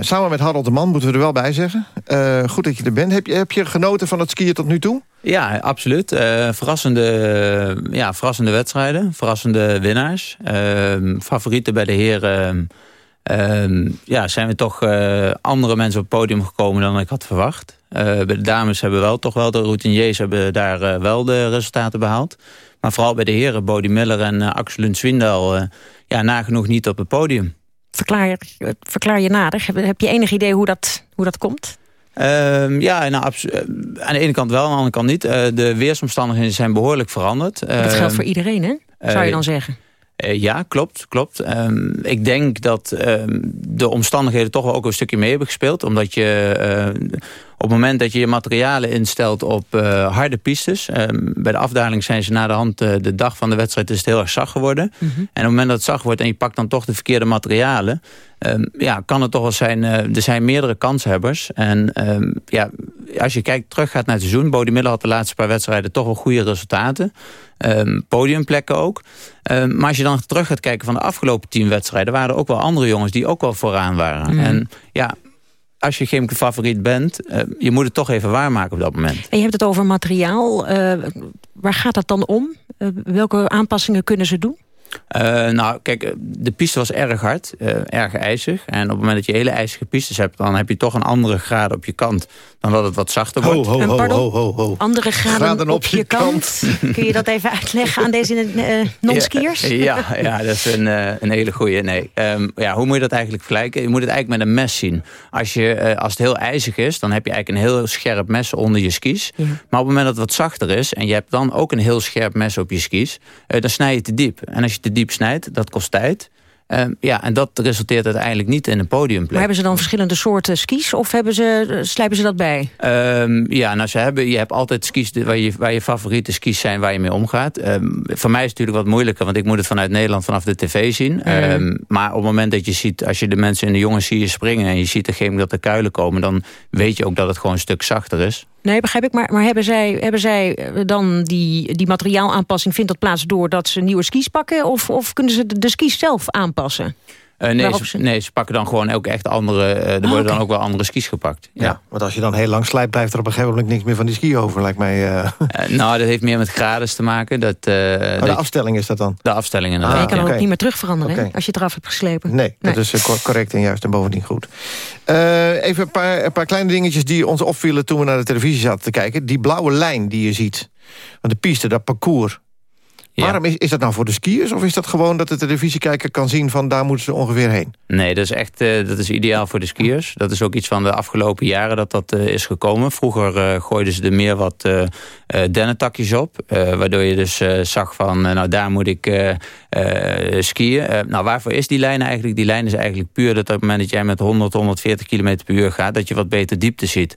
samen met Harold de Man, moeten we er wel bij zeggen. goed dat je er bent. Heb je, heb je genoten van het skiën tot nu toe? Ja, absoluut. verrassende, ja, verrassende wedstrijden, verrassende winnaars. favorieten bij de heren Um, ja, zijn we toch uh, andere mensen op het podium gekomen dan ik had verwacht. Uh, bij de dames hebben wel toch wel de routiniers hebben daar uh, wel de resultaten behaald. Maar vooral bij de heren, Bodie Miller en Axel Lund ja, nagenoeg niet op het podium. Verklaar, verklaar je nader. Heb, heb je enig idee hoe dat, hoe dat komt? Uh, ja, nou, aan de ene kant wel, aan de andere kant niet. de weersomstandigheden zijn behoorlijk veranderd. Dat geldt ehm, voor iedereen, hè? Zou je dan zeggen? Uh, ja, klopt. klopt. Um, ik denk dat um, de omstandigheden toch wel ook een stukje mee hebben gespeeld. Omdat je uh, op het moment dat je je materialen instelt op uh, harde pistes... Um, bij de afdaling zijn ze na de hand de dag van de wedstrijd is het heel erg zacht geworden. Mm -hmm. En op het moment dat het zacht wordt en je pakt dan toch de verkeerde materialen... ja, kan het toch wel zijn, er zijn meerdere kanshebbers. En ja, als je kijkt, terug gaat naar het seizoen... Bodie Miller had de laatste paar wedstrijden toch wel goede resultaten. Um, podiumplekken ook. Maar als je dan terug gaat kijken van de afgelopen tien wedstrijden... waren er ook wel andere jongens die ook wel vooraan waren. Mm. En ja, als je geen favoriet bent, uh, je moet het toch even waarmaken op dat moment. En je hebt het over materiaal. Uh, waar gaat dat dan om? Uh, welke aanpassingen kunnen ze doen? Uh, nou, kijk, de piste was erg hard, uh, erg ijzig. En op het moment dat je hele ijzige pistes hebt... dan heb je toch een andere graad op je kant dan dat het wat zachter ho, wordt. Ho, ho, pardon, ho, ho, ho. Andere graden, graden op, op, je, je kant. kant. Kun je dat even uitleggen aan deze uh, non-skiers? Ja, ja, ja, dat is een, een hele goede. Nee. Um, ja, hoe moet je dat eigenlijk vergelijken? Je moet het eigenlijk met een mes zien. Als, je, als het heel ijzig is, dan heb je eigenlijk een heel scherp mes onder je skis. Ja. Maar op het moment dat het wat zachter is... en je hebt dan ook een heel scherp mes op je skis... dan snij je te diep. En als je diep snijdt, dat kost tijd. Ehm, ja, en dat resulteert uiteindelijk niet in een podiumplek. Maar hebben ze dan verschillende soorten skis of hebben ze, slijpen ze dat bij? Ehm, ja, nou, ze hebben, je hebt altijd skis waar je, waar je favoriete skis zijn waar je mee omgaat. Ehm, voor mij is het natuurlijk wat moeilijker, want ik moet het vanuit Nederland vanaf de tv zien. maar op het moment dat je ziet, als je de mensen in de jongens zie je springen en je ziet moment dat er kuilen komen, dan weet je ook dat het gewoon een stuk zachter is. Nee, begrijp ik. Maar, maar hebben, zij, hebben zij eh, dan die, die materiaalaanpassing... vindt dat plaats doordat ze nieuwe skis pakken? Of, of kunnen ze de, de skis zelf aanpassen? Uh, nee, ze, nee, ze pakken dan gewoon ook echt andere... Uh, er ah, worden dan ook wel andere skis gepakt. Ja. ja. want als je dan heel lang slijpt... blijft er op een gegeven moment niks meer van die ski over, lijkt mij. Uh... nou, dat heeft meer met grades te maken. Dat, oh, de afstelling is dat dan? De afstelling inderdaad. Ah, je kan okay. ook niet meer terug veranderen als je het eraf hebt geslepen. Nee, dat is correct en juist en bovendien goed. even een paar, een paar kleine dingetjes die ons opvielen... toen we naar de televisie zaten te kijken. Die blauwe lijn die je ziet. Want de piste, dat parcours... Waarom is, is dat nou voor de skiers? Of is dat gewoon dat de televisiekijker kan zien van daar moeten ze ongeveer heen? Nee, dat is echt uh, dat is ideaal voor de skiers. Dat is ook iets van de afgelopen jaren dat dat uh, is gekomen. Vroeger uh, gooiden ze er meer wat dennentakjes op. waardoor je dus zag van nou daar moet ik skiën. nou waarvoor is die lijn eigenlijk? Die lijn is eigenlijk puur dat op het moment dat jij met 100, 140 km per uur gaat... dat je wat beter diepte ziet.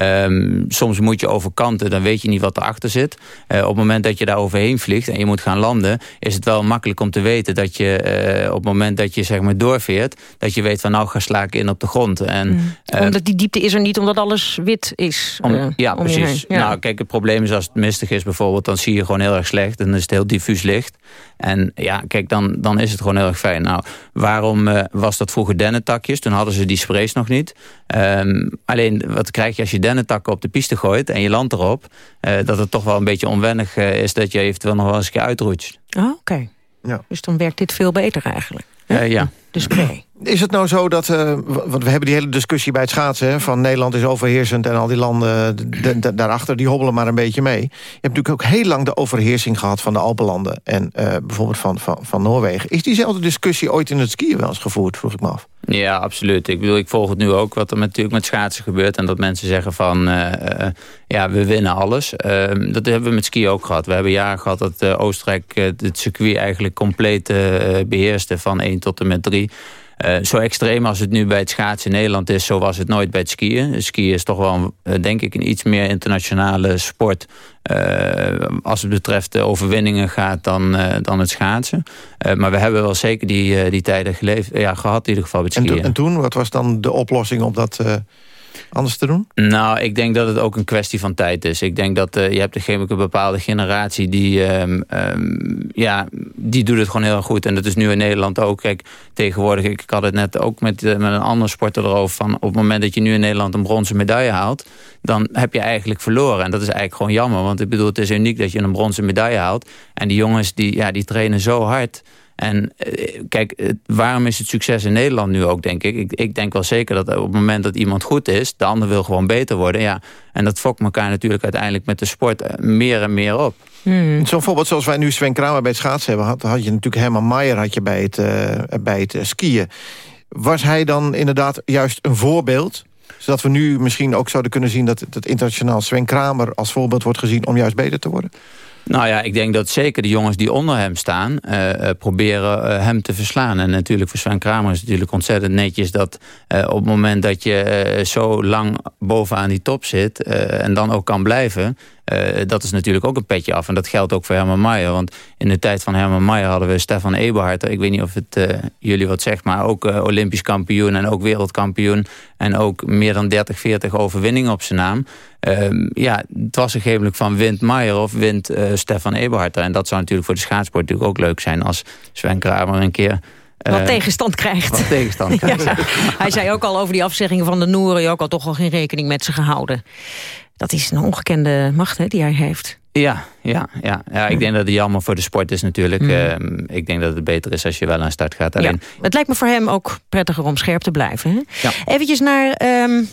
Um, soms moet je over kanten, dan weet je niet wat erachter zit. op het moment dat je daar overheen vliegt en je moet gaan landen... is het wel makkelijk om te weten dat je uh, op het moment dat je zeg maar doorveert... dat je weet van nou ga sla ik in op de grond. En, mm. omdat die diepte is er niet omdat alles wit is. Om, uh, ja, om precies. Ja. Nou kijk, het probleem is als het mistig is bijvoorbeeld... dan zie je gewoon heel erg slecht. Dan is het heel diffuus licht. En ja, kijk, dan, dan is het gewoon heel erg fijn. Nou, waarom was dat vroeger dennentakjes? Toen hadden ze die sprays nog niet. Um, alleen, wat krijg je als je dennentakken op de piste gooit... en je landt erop... dat het toch wel een beetje onwennig is... dat je eventueel nog wel eens een keer uitroetst. Oh, oké. Ja. Dus dan werkt dit veel beter eigenlijk. Uh, ja. De spray. Is het nou zo dat, uh, want we hebben die hele discussie bij het schaatsen... Van Nederland is overheersend en al die landen daarachter... die hobbelen maar een beetje mee. Je hebt natuurlijk ook heel lang de overheersing gehad van de Alpenlanden... en uh, bijvoorbeeld van, van, van Noorwegen. Is diezelfde discussie ooit in het skiën wel eens gevoerd, vroeg ik me af? Ja, absoluut. Ik bedoel, ik volg het nu ook wat er natuurlijk met schaatsen gebeurt... en dat mensen zeggen van, uh, ja, we winnen alles. Ehm, dat hebben we met skiën ook gehad. We hebben jaren gehad dat Oostenrijk het circuit eigenlijk compleet beheerste... van 1 tot en met 3... Uh, zo extreem als het nu bij het schaatsen in Nederland is... zo was het nooit bij het skiën. skiën is toch wel, uh, denk ik, een iets meer internationale sport... Uh, als het betreft de overwinningen gaat dan, dan het schaatsen. maar we hebben wel zeker die, die tijden geleefd, ja, gehad in ieder geval bij het skiën. En, en toen, wat was dan de oplossing om dat anders te doen? Nou, ik denk dat het ook een kwestie van tijd is. Ik denk dat uh, je hebt een bepaalde generatie die, um, um, ja, die doet het gewoon heel goed. En dat is nu in Nederland ook. Kijk, tegenwoordig, ik, had het net ook met, uh, met een andere sporter erover... van op het moment dat je nu in Nederland een bronzen medaille haalt... dan heb je eigenlijk verloren. En dat is eigenlijk gewoon jammer. Want ik bedoel, het is uniek dat je een bronzen medaille haalt. En die jongens, die, ja, die trainen zo hard... En eh, kijk, waarom is het succes in Nederland nu ook, denk ik? ik? Ik denk wel zeker dat op het moment dat iemand goed is... de ander wil gewoon beter worden. Ja, en dat fokt elkaar natuurlijk uiteindelijk met de sport eh, meer en meer op. Hmm. Zo'n voorbeeld zoals wij nu Sven Kramer bij het schaatsen hebben... had, had je natuurlijk Herman Maier had je bij het, uh, bij het skiën. Was hij dan inderdaad juist een voorbeeld zodat we nu misschien ook zouden kunnen zien... dat het internationaal Sven Kramer als voorbeeld wordt gezien... om juist beter te worden? Nou ja, ik denk dat zeker de jongens die onder hem staan... Uh, proberen uh, hem te verslaan. En natuurlijk voor Sven Kramer is het natuurlijk ontzettend netjes... dat op het moment dat je zo lang bovenaan die top zit... en dan ook kan blijven... Uh, dat is natuurlijk ook een petje af. En dat geldt ook voor Herman Maier. Want in de tijd van Herman Maier hadden we Stefan Eberhard. Ik weet niet of het uh, jullie wat zegt, maar ook uh, Olympisch kampioen en ook wereldkampioen. En ook meer dan 30, 40 overwinningen op zijn naam. Ehm, ja, het was een gegeven van wint Maier of wint Stefan Eberhard. En dat zou natuurlijk voor de schaatsport natuurlijk ook leuk zijn... als Sven Kramer een keer wat tegenstand krijgt. Wat tegenstand krijgt. ja. Hij zei ook al over die afzeggingen van de Noeren... je ook al toch al geen rekening met ze gehouden. Dat is een ongekende macht hè, die hij heeft. Ja, ja, ja. ja, ik denk dat het jammer voor de sport is natuurlijk. Mm. ik denk dat het beter is als je wel aan start gaat. Alleen... Ja, het lijkt me voor hem ook prettiger om scherp te blijven. Hè? Ja. Eventjes naar um,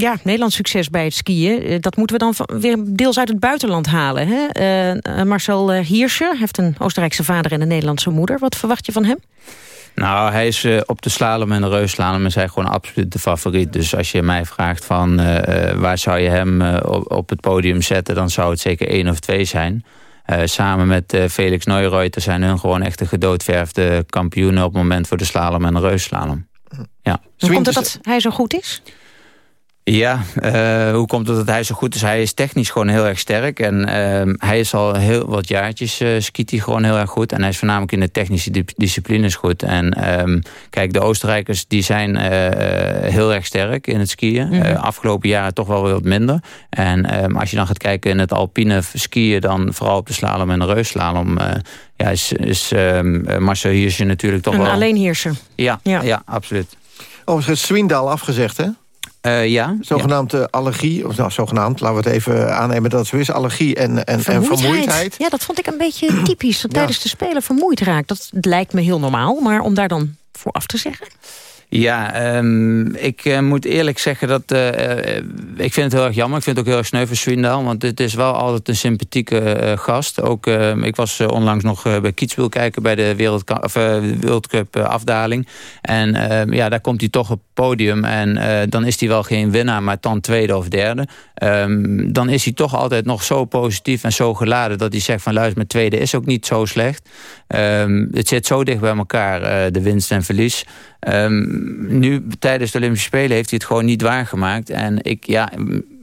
ja, Nederlands succes bij het skiën. Eh, dat moeten we dan weer deels uit het buitenland halen. Hè? Uh, Marcel Hirscher heeft een Oostenrijkse vader en een Nederlandse moeder. Wat verwacht je van hem? Nou, hij is uh, op de slalom en de reusslalom is hij gewoon absoluut de favoriet. Dus als je mij vraagt van uh, waar zou je hem uh, op, op, het podium zetten... dan zou het zeker één of twee zijn. samen met Felix Neureuter zijn hun gewoon echt de gedoodverfde kampioenen... op het moment voor de slalom en de reusslalom. Ja. Hoe komt het dat hij zo goed is? Ja, uh, hoe komt het dat hij zo goed is? Hij is technisch gewoon heel erg sterk. En uh, hij is al heel wat jaartjes uh, skiet hij gewoon heel erg goed. En hij is voornamelijk in de technische di disciplines goed. En um, kijk, de Oostenrijkers die zijn heel erg sterk in het skiën. Mm -hmm. afgelopen jaren toch wel wat minder. En um, als je dan gaat kijken in het alpine skiën... dan vooral op de slalom en de reusslalom... ja, is, is um, Marcel Hirscher natuurlijk toch een wel... alleen Hirscher. Ja, ja. ja absoluut. Overigens, Swindal afgezegd, hè? Uh, ja. Zogenaamd ja. allergie, of nou, zogenaamd, laten we het even aannemen dat het zo is. Allergie en, en, vermoeidheid. en vermoeidheid. Ja, dat vond ik een beetje typisch. Dat ja. tijdens de Spelen vermoeid raakt. Dat lijkt me heel normaal, maar om daar dan voor af te zeggen... Ja, um, ik uh, moet eerlijk zeggen dat... Uh, ik vind het heel erg jammer. Ik vind het ook heel erg sneu voor Swindal. Want het is wel altijd een sympathieke gast. Ook, ik was onlangs nog bij Kietswil kijken... bij de Wereld, of, World Cup afdaling. En ehm, ja, daar komt hij toch op podium. En dan is hij wel geen winnaar, maar dan tweede of derde. Um, dan is hij toch altijd nog zo positief en zo geladen... dat hij zegt van luister, mijn tweede is ook niet zo slecht. het zit zo dicht bij elkaar, de winst en verlies... Um, nu, tijdens de Olympische Spelen heeft hij het gewoon niet waargemaakt. En ik, ja,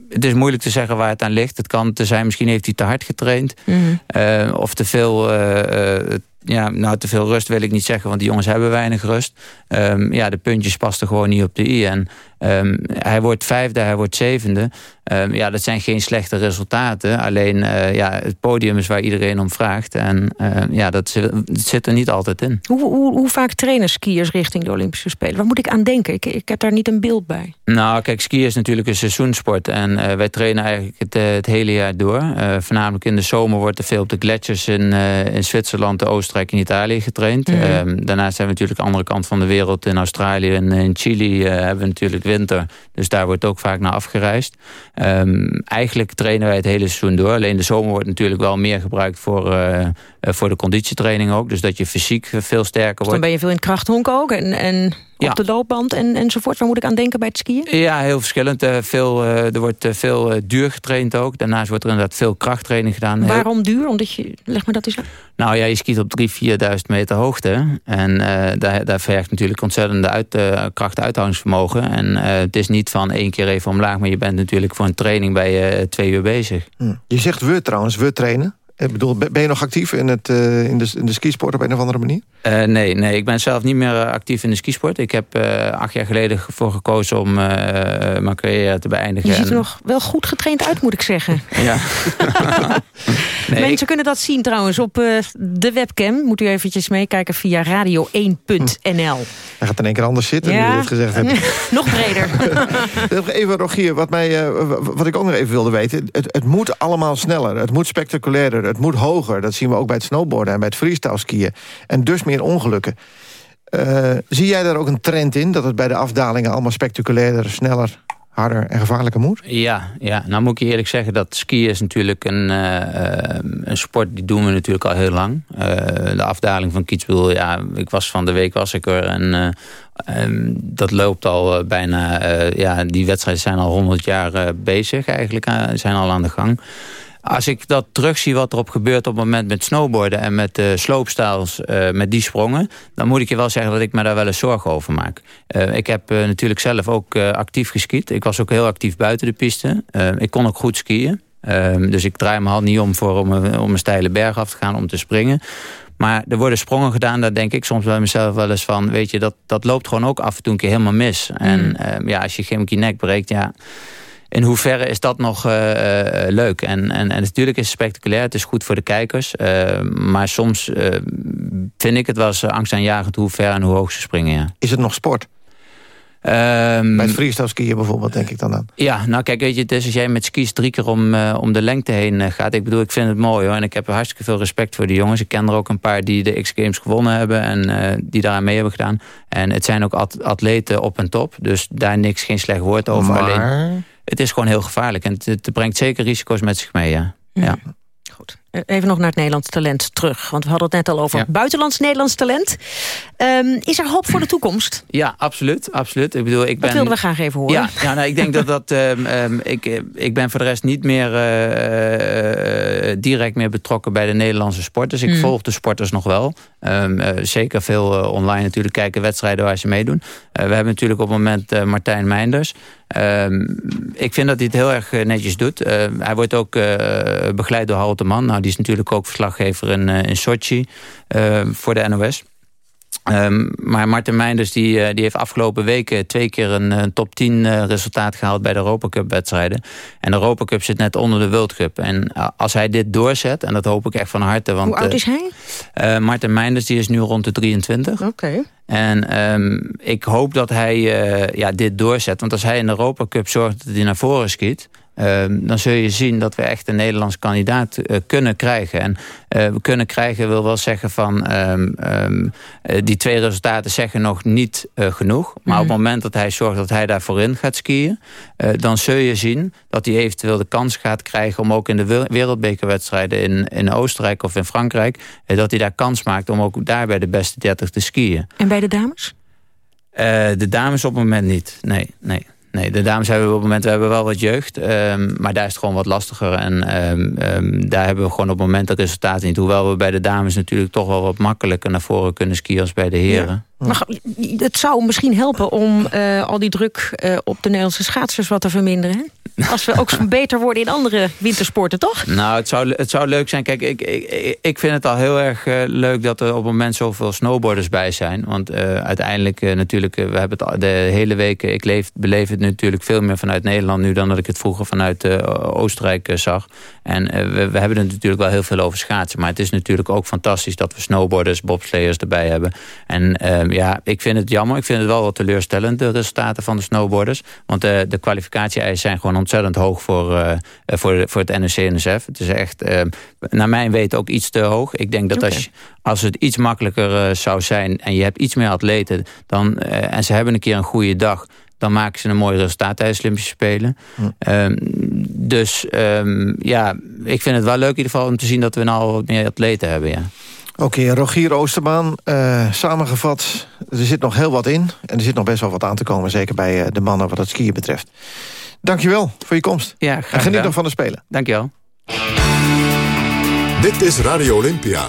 het is moeilijk te zeggen waar het aan ligt. Het kan te zijn, misschien heeft hij te hard getraind. Mm -hmm. uh, of te veel... Uh, ja, nou, te veel rust wil ik niet zeggen, want die jongens hebben weinig rust. Um, ja, de puntjes pasten gewoon niet op de i. En um, hij wordt vijfde, hij wordt zevende. Um, ja, dat zijn geen slechte resultaten. Alleen uh, ja, het podium is waar iedereen om vraagt. En uh, ja, dat zit, dat zit, er niet altijd in. Hoe, hoe, hoe, vaak trainen skiers richting de Olympische Spelen? Waar moet ik aan denken? Ik, ik heb daar niet een beeld bij. Nou, kijk, skiën is natuurlijk een seizoensport. En uh, wij trainen eigenlijk het, het hele jaar door. voornamelijk in de zomer wordt er veel op de gletsjers in, in Zwitserland, Oostenrijk en Italië getraind. Mm -hmm. daarnaast zijn we natuurlijk de andere kant van de wereld. In Australië en in Chili hebben we natuurlijk winter. Dus daar wordt ook vaak naar afgereisd. Um, eigenlijk trainen wij het hele seizoen door. Alleen de zomer wordt natuurlijk wel meer gebruikt voor, uh, voor de conditietraining ook. Dus dat je fysiek veel sterker wordt. Dus dan ben je veel in krachthonk ook en, en op de loopband en, enzovoort. Waar moet ik aan denken bij het skiën? Ja, heel verschillend. Uh, veel, uh, er wordt uh, veel duur getraind ook. Daarnaast wordt er inderdaad veel krachttraining gedaan. Waarom duur? Omdat je, leg me dat eens uit. Nou ja, je skiet op 3.000, 4.000 meter hoogte. En daar, daar vergt natuurlijk ontzettende uit, kracht-uithoudingsvermogen. En het is niet van één keer even omlaag. Maar je bent natuurlijk voor een training bij je twee uur bezig. Hm. Je zegt we trouwens, we trainen. Ik bedoel, ben je nog actief in, het, uh, in, de, in de skisport op een of andere manier? Uh, nee, nee, ik ben zelf niet meer actief in de skisport. Ik heb uh, acht jaar geleden voor gekozen om mijn carrière te beëindigen. Je ziet er nog wel goed getraind uit, moet ik zeggen. Ja. nee, Mensen ik... kunnen dat zien trouwens op de webcam. Moet u eventjes meekijken via radio1.nl. Hij gaat in één keer anders zitten, ja. nu dit gezegd hebt. nog breder. even, Rogier, wat, mij, wat ik ook nog even wilde weten. Het, het moet allemaal sneller, het moet spectaculairder het moet hoger. Dat zien we ook bij het snowboarden en bij het freestyle skiën. En dus meer ongelukken. Uh, zie jij daar ook een trend in? Dat het bij de afdalingen allemaal spectaculairder, sneller, harder en gevaarlijker moet? Ja, ja, nou moet ik je eerlijk zeggen dat skiën is natuurlijk een, uh, een sport... die doen we natuurlijk al heel lang. Uh, de afdaling van Kitzbühel, ja, ik was van de week was ik er... en Um, dat loopt al bijna, ja, die wedstrijden zijn al 100 jaar bezig eigenlijk, zijn al aan de gang. Als ik dat terugzie wat erop gebeurt op het moment met snowboarden... en met uh, sloopstijls, uh, met die sprongen... dan moet ik je wel zeggen dat ik me daar wel eens zorgen over maak. Uh, ik heb natuurlijk zelf ook actief geskiet. Ik was ook heel actief buiten de piste. ik kon ook goed skiën. dus ik draai mijn hand niet om voor om, om een steile berg af te gaan om te springen. Maar er worden sprongen gedaan, daar denk ik soms bij mezelf wel eens van... weet je, dat, dat loopt gewoon ook af en toe een keer helemaal mis. Mm. En ja, als je geen keer nek breekt, ja in hoeverre is dat nog uh, leuk? En, en, en natuurlijk is het spectaculair, het is goed voor de kijkers. Uh, maar soms vind ik het wel eens angstaanjagend hoe ver en hoe hoog ze springen. Ja. Is het nog sport? Um, Bij het freestyle skiën bijvoorbeeld, denk ik dan aan. Ja, nou kijk, weet je, is als jij met skis drie keer om, uh, om de lengte heen uh, gaat. Ik bedoel, ik vind het mooi hoor. En ik heb hartstikke veel respect voor die jongens. Ik ken er ook een paar die de X-Games gewonnen hebben. En uh, die daaraan mee hebben gedaan. En het zijn ook atleten op en top. Dus daar niks, geen slecht woord over. Maar... Alleen, het is gewoon heel gevaarlijk. En het, het brengt zeker risico's met zich mee, ja. ja. Goed. Even nog naar het Nederlands talent terug. Want we hadden het net al over Ja. buitenlands Nederlands talent. Ehm, is er hoop voor de toekomst? Ja, absoluut. absoluut. Ik bedoel, ik ben... Dat wilden we graag even horen. Ja, ja nou, ik denk dat dat... ehm, ehm, ik, eh, ik ben voor de rest niet meer eh, eh, direct meer betrokken bij de Nederlandse sporters. Ik Mm. volg de sporters nog wel. Eh, zeker veel eh, online natuurlijk kijken wedstrijden waar ze meedoen. Eh, we hebben natuurlijk op het moment eh, Martijn Meinders. Ik vind dat hij het heel erg eh, netjes doet. Eh, hij wordt ook eh, begeleid door Harold de Man. Nou, die is natuurlijk ook verslaggever in, eh, in Sochi eh, voor de NOS. Ehm, maar Martin Meinders die, eh, die heeft afgelopen weken twee keer een, eh, top 10 eh, resultaat gehaald bij de Europa Cup wedstrijden. En de Europa Cup zit net onder de World Cup. En als hij dit doorzet, en dat hoop ik echt van harte. Want, Hoe oud is hij? eh, Martin Meinders die is nu rond de 23. Oké. En ehm, ik hoop dat hij ja, dit doorzet. Want als hij in de Europa Cup zorgt dat hij naar voren schiet... ehm, dan zul je zien dat we echt een Nederlands kandidaat eh, kunnen krijgen. En eh, we kunnen krijgen wil wel zeggen van... ehm, ehm, eh, die twee resultaten zeggen nog niet genoeg. Maar op het moment dat hij zorgt dat hij daar voorin gaat skiën... dan zul je zien dat hij eventueel de kans gaat krijgen... om ook in de we- wereldbekerwedstrijden in, in Oostenrijk of in Frankrijk... dat hij daar kans maakt om ook daar bij de beste 30 te skiën. En bij de dames? De dames op het moment niet. Nee, nee. Nee, de dames hebben we op het moment we hebben wel wat jeugd. ehm, maar daar is het gewoon wat lastiger. En ehm, ehm, daar hebben we gewoon op het moment de resultaten niet. Hoewel we bij de dames natuurlijk toch wel wat makkelijker naar voren kunnen skiën als bij de heren. Maar het zou misschien helpen om eh, al die druk eh, op de Nederlandse schaatsers wat te verminderen. Hè? Als we ook zo beter worden in andere wintersporten, toch? Nou, het zou, het zou leuk zijn. Kijk, ik, ik, ik vind het al heel erg eh, leuk dat er op het moment zoveel snowboarders bij zijn. Want uiteindelijk natuurlijk, we hebben het de hele week... ik leef, beleef het natuurlijk veel meer vanuit Nederland nu... dan dat ik het vroeger vanuit Oostenrijk zag. En we, we hebben er natuurlijk wel heel veel over schaatsen. Maar het is natuurlijk ook fantastisch dat we snowboarders, bobsleiers erbij hebben. En eh, ja, ik vind het jammer. Ik vind het wel wat teleurstellend, de resultaten van de snowboarders. Want eh, de kwalificatie-eisen zijn gewoon ontzettend hoog voor, eh, voor, de- voor het NOC-NSF. Het is echt, eh, naar mijn weten, ook iets te hoog. Ik denk dat als, als het iets makkelijker zou zijn... en je hebt iets meer atleten dan, en ze hebben een keer een goede dag... dan maken ze een mooi resultaat tijdens de Olympische Spelen. Ehm, dus ehm, ja, ik vind het wel leuk in ieder geval om te zien... dat we nou wat meer atleten hebben, ja. Oké, Rogier Oosterbaan, eh, samengevat, er zit nog heel wat in. En er zit nog best wel wat aan te komen, zeker bij eh, de mannen wat het skiën betreft. Dankjewel voor je komst. Ja, en geniet nog van de Spelen. Dankjewel. Dit is Radio Olympia.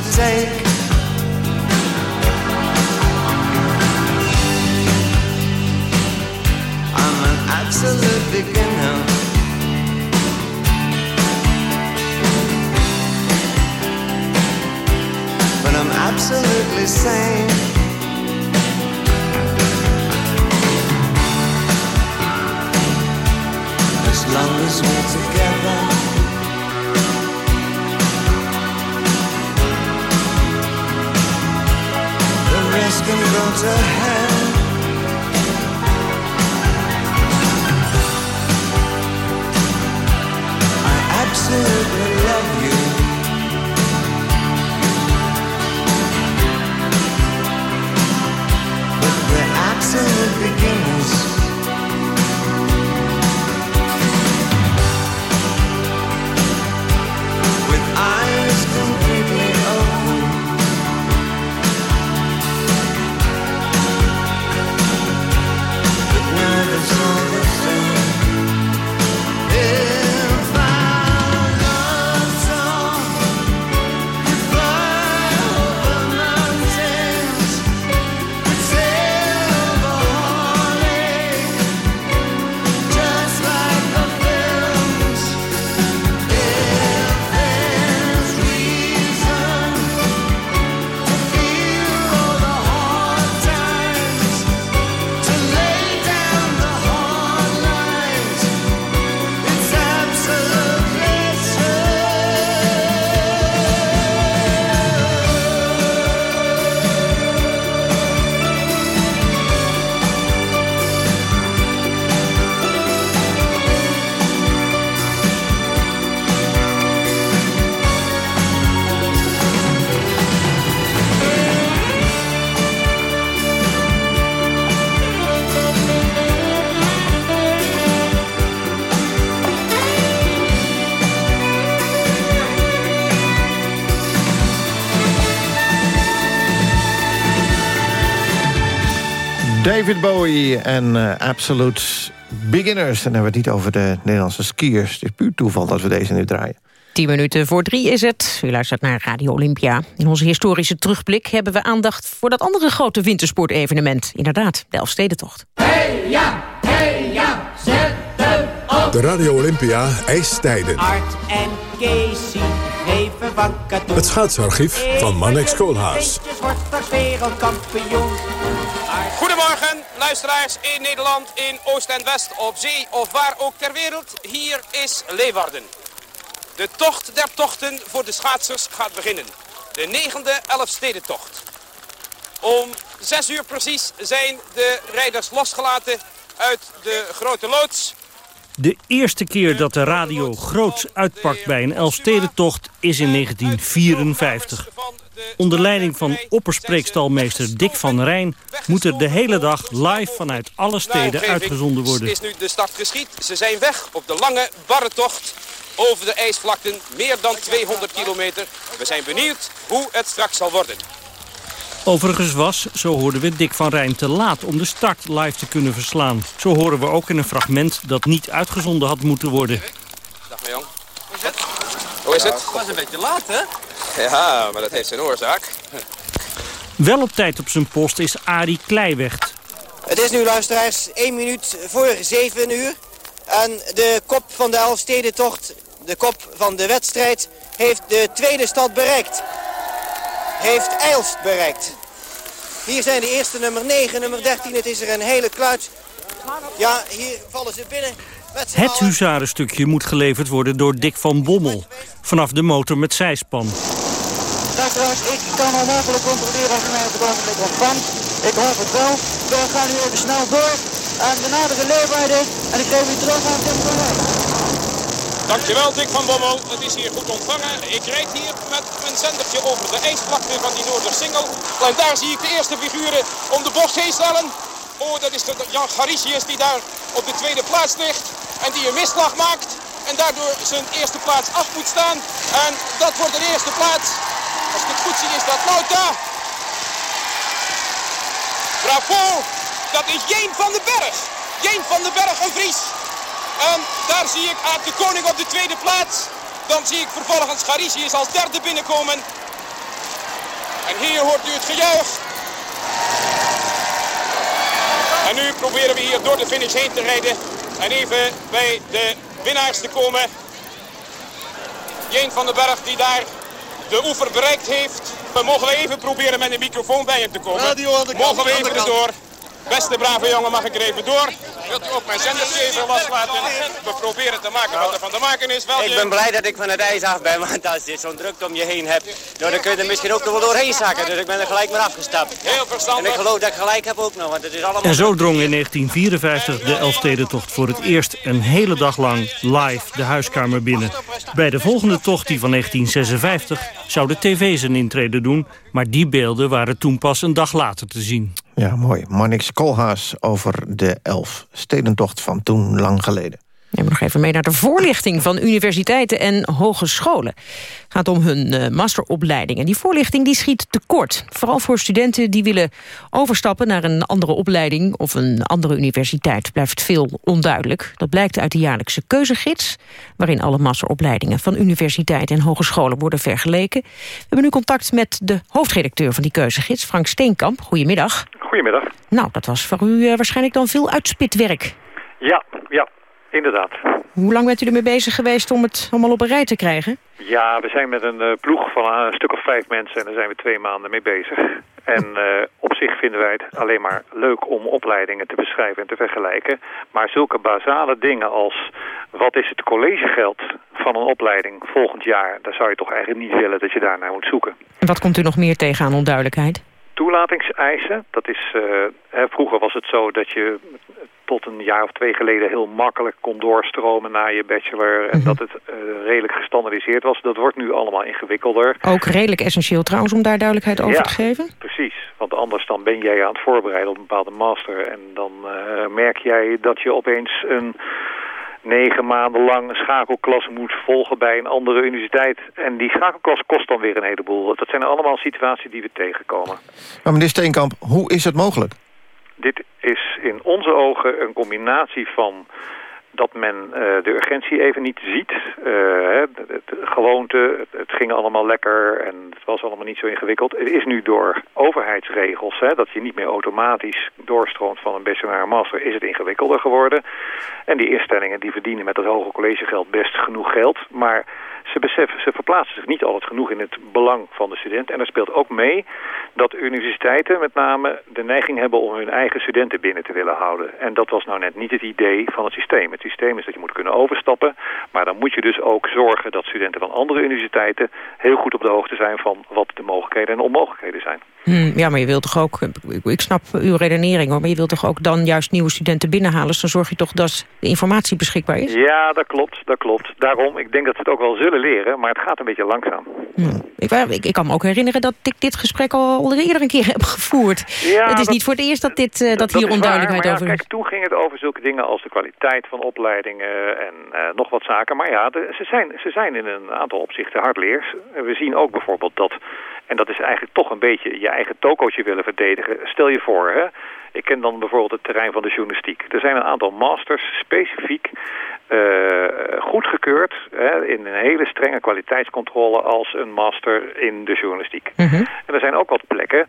To take. David Bowie en uh, Absolute Beginners. En dan hebben we het niet over de Nederlandse skiers. Het is puur toeval dat we deze nu draaien. 10 minuten voor drie is het. U luistert naar Radio Olympia. In onze historische terugblik hebben we aandacht voor dat andere grote wintersportevenement. Inderdaad, de Elfstedentocht. Hey ja, hey ja, zet hem op. De Radio Olympia ijstijden. Art en Casey geven wakker Het schaatsarchief van Manex Koolhaas. wordt straks wereldkampioen. Goedemorgen, luisteraars in Nederland, in Oost en West, op zee of waar ook ter wereld. Hier is Leeuwarden. De tocht der tochten voor de schaatsers gaat beginnen. De negende Elfstedentocht. Om zes uur precies zijn de rijders losgelaten uit de grote loods. De eerste keer dat de radio groots uitpakt bij een Elfstedentocht is in 1954. Onder leiding van opperspreekstalmeester Dick van Rijn... moet er de hele dag live vanuit alle steden uitgezonden worden. is nu de start geschied. Ze zijn weg op de lange, barre tocht over de ijsvlakten. Meer dan 200 kilometer. We zijn benieuwd hoe het straks zal worden. Overigens was, zo hoorden we, Dick van Rijn te laat om de start live te kunnen verslaan. Zo horen we ook in een fragment dat niet uitgezonden had moeten worden. Dag Marjan. Hoe is het? Hoe is het? Het was een beetje laat, hè? Ja, maar dat heeft zijn oorzaak. Wel op tijd op zijn post is Arie Kleiwecht. Het is nu, luisteraars, 1 minuut voor 7 uur. En de kop van de Elfstedentocht, de kop van de wedstrijd, heeft de tweede stad bereikt. Heeft Eilst bereikt. Hier zijn de eerste nummer 9, nummer 13. Het is er een hele kluit. Ja, hier vallen ze binnen. Het huzarenstukje moet geleverd worden door Dick van Bommel. Vanaf de motor met zijspan. Luisteraars, ik kan onmogelijk controleren of u mij op het ogenblik ontvangt. Ik hoop het wel. We gaan nu even snel door. En we naderen Leeuwarden. En ik geef u terug aan Tim van Rijn. Dankjewel Dick van Bommel, het is hier goed ontvangen. Ik rijd hier met een zendertje over de ijsvlakte van die Noordersingel. En daar zie ik de eerste figuren om de bocht heen stellen. Oh, dat is de Jan Garicius die daar op de tweede plaats ligt. En die een misslag maakt. En daardoor zijn eerste plaats af moet staan. En dat wordt de eerste plaats. Als ik het goed zie is dat Lauta. Bravo! Dat is Jeen van den Berg. Jeen van den Berg, een Vries. En daar zie ik de Koning op de tweede plaats. Dan zie ik vervolgens Garicius als derde binnenkomen. En hier hoort u het gejuich. En nu proberen we hier door de finish heen te rijden. En even bij de winnaars te komen. Jeen van den Berg die daar de oever bereikt heeft. We mogen we even proberen met een microfoon bij hem te komen. Radio aan de kant, mogen we even erdoor. Beste brave jongen, mag ik er even door? Wilt u ook mijn zendertje even loslaten? We proberen te maken wat er van te maken is. Wel, Ik ben blij dat ik van het ijs af ben, want als je zo'n drukte om je heen hebt, nou, dan kun je er misschien ook nog wel doorheen zakken. Dus ik ben er gelijk maar afgestapt. Heel verstandig. En ik geloof dat ik gelijk heb ook nog, want het is allemaal... En zo drong in 1954 de Elfstedentocht voor het eerst een hele dag lang live de huiskamer binnen. Bij de volgende tocht, die van 1956, zou de tv zijn intrede doen... maar die beelden waren toen pas een dag later te zien. Ja, mooi. Marnix Koolhaas over de elf stedentocht van toen lang geleden. Neem nog even mee naar de voorlichting van universiteiten en hogescholen. Het gaat om hun eh, masteropleidingen. Die voorlichting die schiet tekort. Vooral voor studenten die willen overstappen naar een andere opleiding... of een andere universiteit blijft veel onduidelijk. Dat blijkt uit de jaarlijkse keuzegids... waarin alle masteropleidingen van universiteiten en hogescholen worden vergeleken. We hebben nu contact met de hoofdredacteur van die keuzegids, Frank Steenkamp. Goedemiddag. Goedemiddag. Nou, dat was voor u eh, waarschijnlijk dan veel uitspitwerk. Ja, ja, inderdaad. Hoe lang bent u ermee bezig geweest om het allemaal op een rij te krijgen? Ja, we zijn met een eh, ploeg van een stuk of vijf mensen en daar zijn we twee maanden mee bezig. En eh, op zich vinden wij het alleen maar leuk om opleidingen te beschrijven en te vergelijken. Maar zulke basale dingen als wat is het collegegeld van een opleiding volgend jaar, daar zou je toch eigenlijk niet willen dat je daarnaar moet zoeken. En wat komt u nog meer tegen aan onduidelijkheid? Toelatingseisen, dat is, eh, hè, vroeger was het zo dat je tot een jaar of twee geleden heel makkelijk kon doorstromen naar je bachelor. En dat het eh, redelijk gestandardiseerd was. Dat wordt nu allemaal ingewikkelder. Ook redelijk essentieel trouwens om daar duidelijkheid over Ja. te geven. Precies, want anders dan ben jij aan het voorbereiden op een bepaalde master. En dan eh, merk jij dat je opeens een negen maanden lang een schakelklas moet volgen bij een andere universiteit. En die schakelklas kost dan weer een heleboel. Dat zijn allemaal situaties die we tegenkomen. Maar meneer Steenkamp, hoe is het mogelijk? Dit is in onze ogen een combinatie van dat men uh, de urgentie even niet ziet. Uh, gewoonte, het, het, ging allemaal lekker en het was allemaal niet zo ingewikkeld. Het is nu door overheidsregels, hè, dat je niet meer automatisch doorstroomt van een bachelor naar een master, is het ingewikkelder geworden. En die instellingen die verdienen met dat hoge collegegeld best genoeg geld, maar ze beseffen, ze verplaatsen zich niet altijd genoeg in het belang van de student. En er speelt ook mee dat universiteiten met name de neiging hebben om hun eigen studenten binnen te willen houden. En dat was nou net niet het idee van het systeem. Systeem is dat je moet kunnen overstappen, maar dan moet je dus ook zorgen dat studenten van andere universiteiten heel goed op de hoogte zijn van wat de mogelijkheden en onmogelijkheden zijn. Hmm, ja, maar je wilt toch ook, ik, ik snap uw redenering hoor, maar je wilt toch ook dan juist nieuwe studenten binnenhalen, dus dan zorg je toch dat de informatie beschikbaar is? Ja, dat klopt, dat klopt. Daarom, ik denk dat ze het ook wel zullen leren, maar het gaat een beetje langzaam. Hmm. Ik, ik, ik, kan me ook herinneren dat ik dit gesprek al, al eerder een keer heb gevoerd. Ja, het is dat, niet voor het eerst dat, dit, uh, dat, dat hier onduidelijkheid waar, over is. Kijk, toen ging het over zulke dingen als de kwaliteit van opleidingen en uh, nog wat zaken. Maar ja, de, ze, zijn, ze zijn in een aantal opzichten hardleers. We zien ook bijvoorbeeld dat, en dat is eigenlijk toch een beetje je eigen tokootje willen verdedigen. Stel je voor, hè, ik ken dan bijvoorbeeld het terrein van de journalistiek. Er zijn een aantal masters specifiek uh, goedgekeurd hè, in een hele strenge kwaliteitscontrole als een master in de journalistiek. Mhm. Mm -hmm. En er zijn ook wat plekken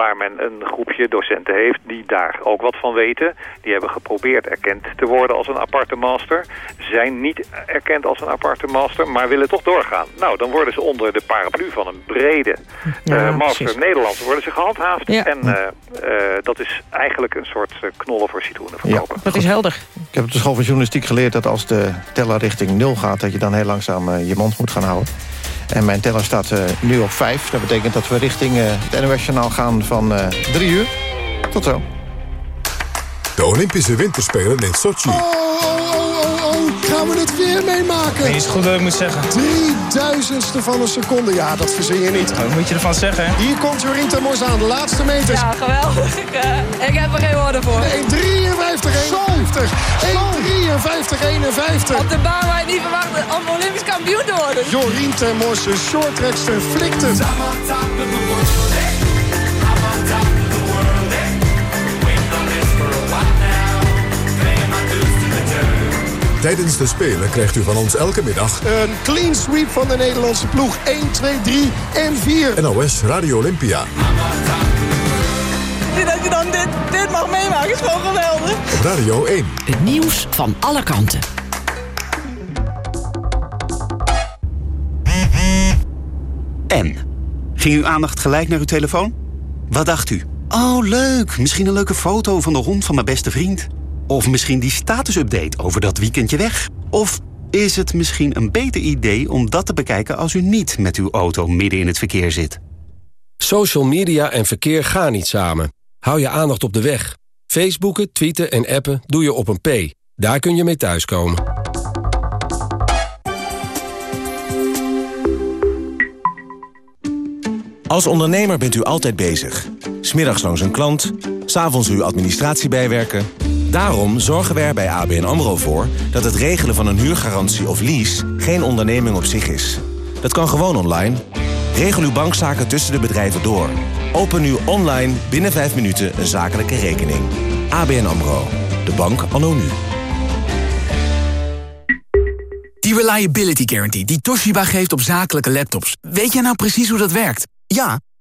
waar men een groepje docenten heeft die daar ook wat van weten. Die hebben geprobeerd erkend te worden als een aparte master. Zijn niet erkend als een aparte master, maar willen toch doorgaan. Nou, dan worden ze onder de paraplu van een brede ja, uh, master precies. Nederlands worden ze gehandhaafd. Ja. En uh, uh, dat is eigenlijk een soort knollen voor citroenen verkopen. Ja, dat is helder. Ik heb op de school van journalistiek geleerd dat als de teller richting nul gaat... dat je dan heel langzaam je mond moet gaan houden. En mijn teller staat uh, nu op 5. Dat betekent dat we richting uh, het NOS-journaal gaan van 3 uh, uur. Tot zo. De Olympische Winterspelen in Sochi. Oh, gaan we het weer meemaken? Nee, is goed wat ik moet zeggen. Drie duizendste van een seconde. Ja, dat verzin je niet. Wat moet je ervan zeggen? Hè? Hier komt Jorien Temors aan, de laatste meters. Ja, geweldig. Ik, uh, ik heb er geen woorden voor. 1,53, 51. 1,53, 51. Op de baan waar je niet verwacht om Olympisch kampioen te worden. Jorien Temors, de shorttrackster, flikt Tijdens de Spelen krijgt u van ons elke middag... Een clean sweep van de Nederlandse ploeg. 1, 2, 3 en 4. NOS Radio Olympia. Dat je dan dit, dit mag meemaken is gewoon geweldig. Op Radio 1. Het nieuws van alle kanten. En? Ging uw aandacht gelijk naar uw telefoon? Wat dacht u? Oh, leuk. Misschien een leuke foto van de hond van mijn beste vriend. Of misschien die statusupdate over dat weekendje weg. Of is het misschien een beter idee om dat te bekijken als u niet met uw auto midden in het verkeer zit? Social media en verkeer gaan niet samen. Hou je aandacht op de weg. Facebooken, tweeten en appen doe je op een P. Daar kun je mee thuiskomen. Als ondernemer bent u altijd bezig. Smiddags langs een klant, s'avonds uw administratie bijwerken. Daarom zorgen wij er bij ABN AMRO voor... dat het regelen van een huurgarantie of lease geen onderneming op zich is. Dat kan gewoon online. Regel uw bankzaken tussen de bedrijven door. Open nu online binnen 5 minuten een zakelijke rekening. ABN AMRO. De bank anno nu. Die Reliability Guarantee die Toshiba geeft op zakelijke laptops. Weet jij nou precies hoe dat werkt? Ja,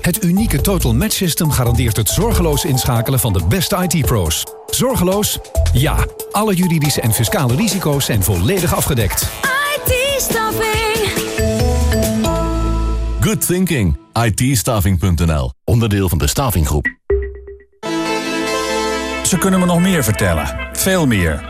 Het unieke Total Match System garandeert het zorgeloos inschakelen van de beste IT-pro's. Zorgeloos? Ja. Alle juridische en fiscale risico's zijn volledig afgedekt. IT-staffing. Good thinking. IT-staffing.nl. Onderdeel van de Stavinggroep. Ze kunnen me nog meer vertellen. Veel meer.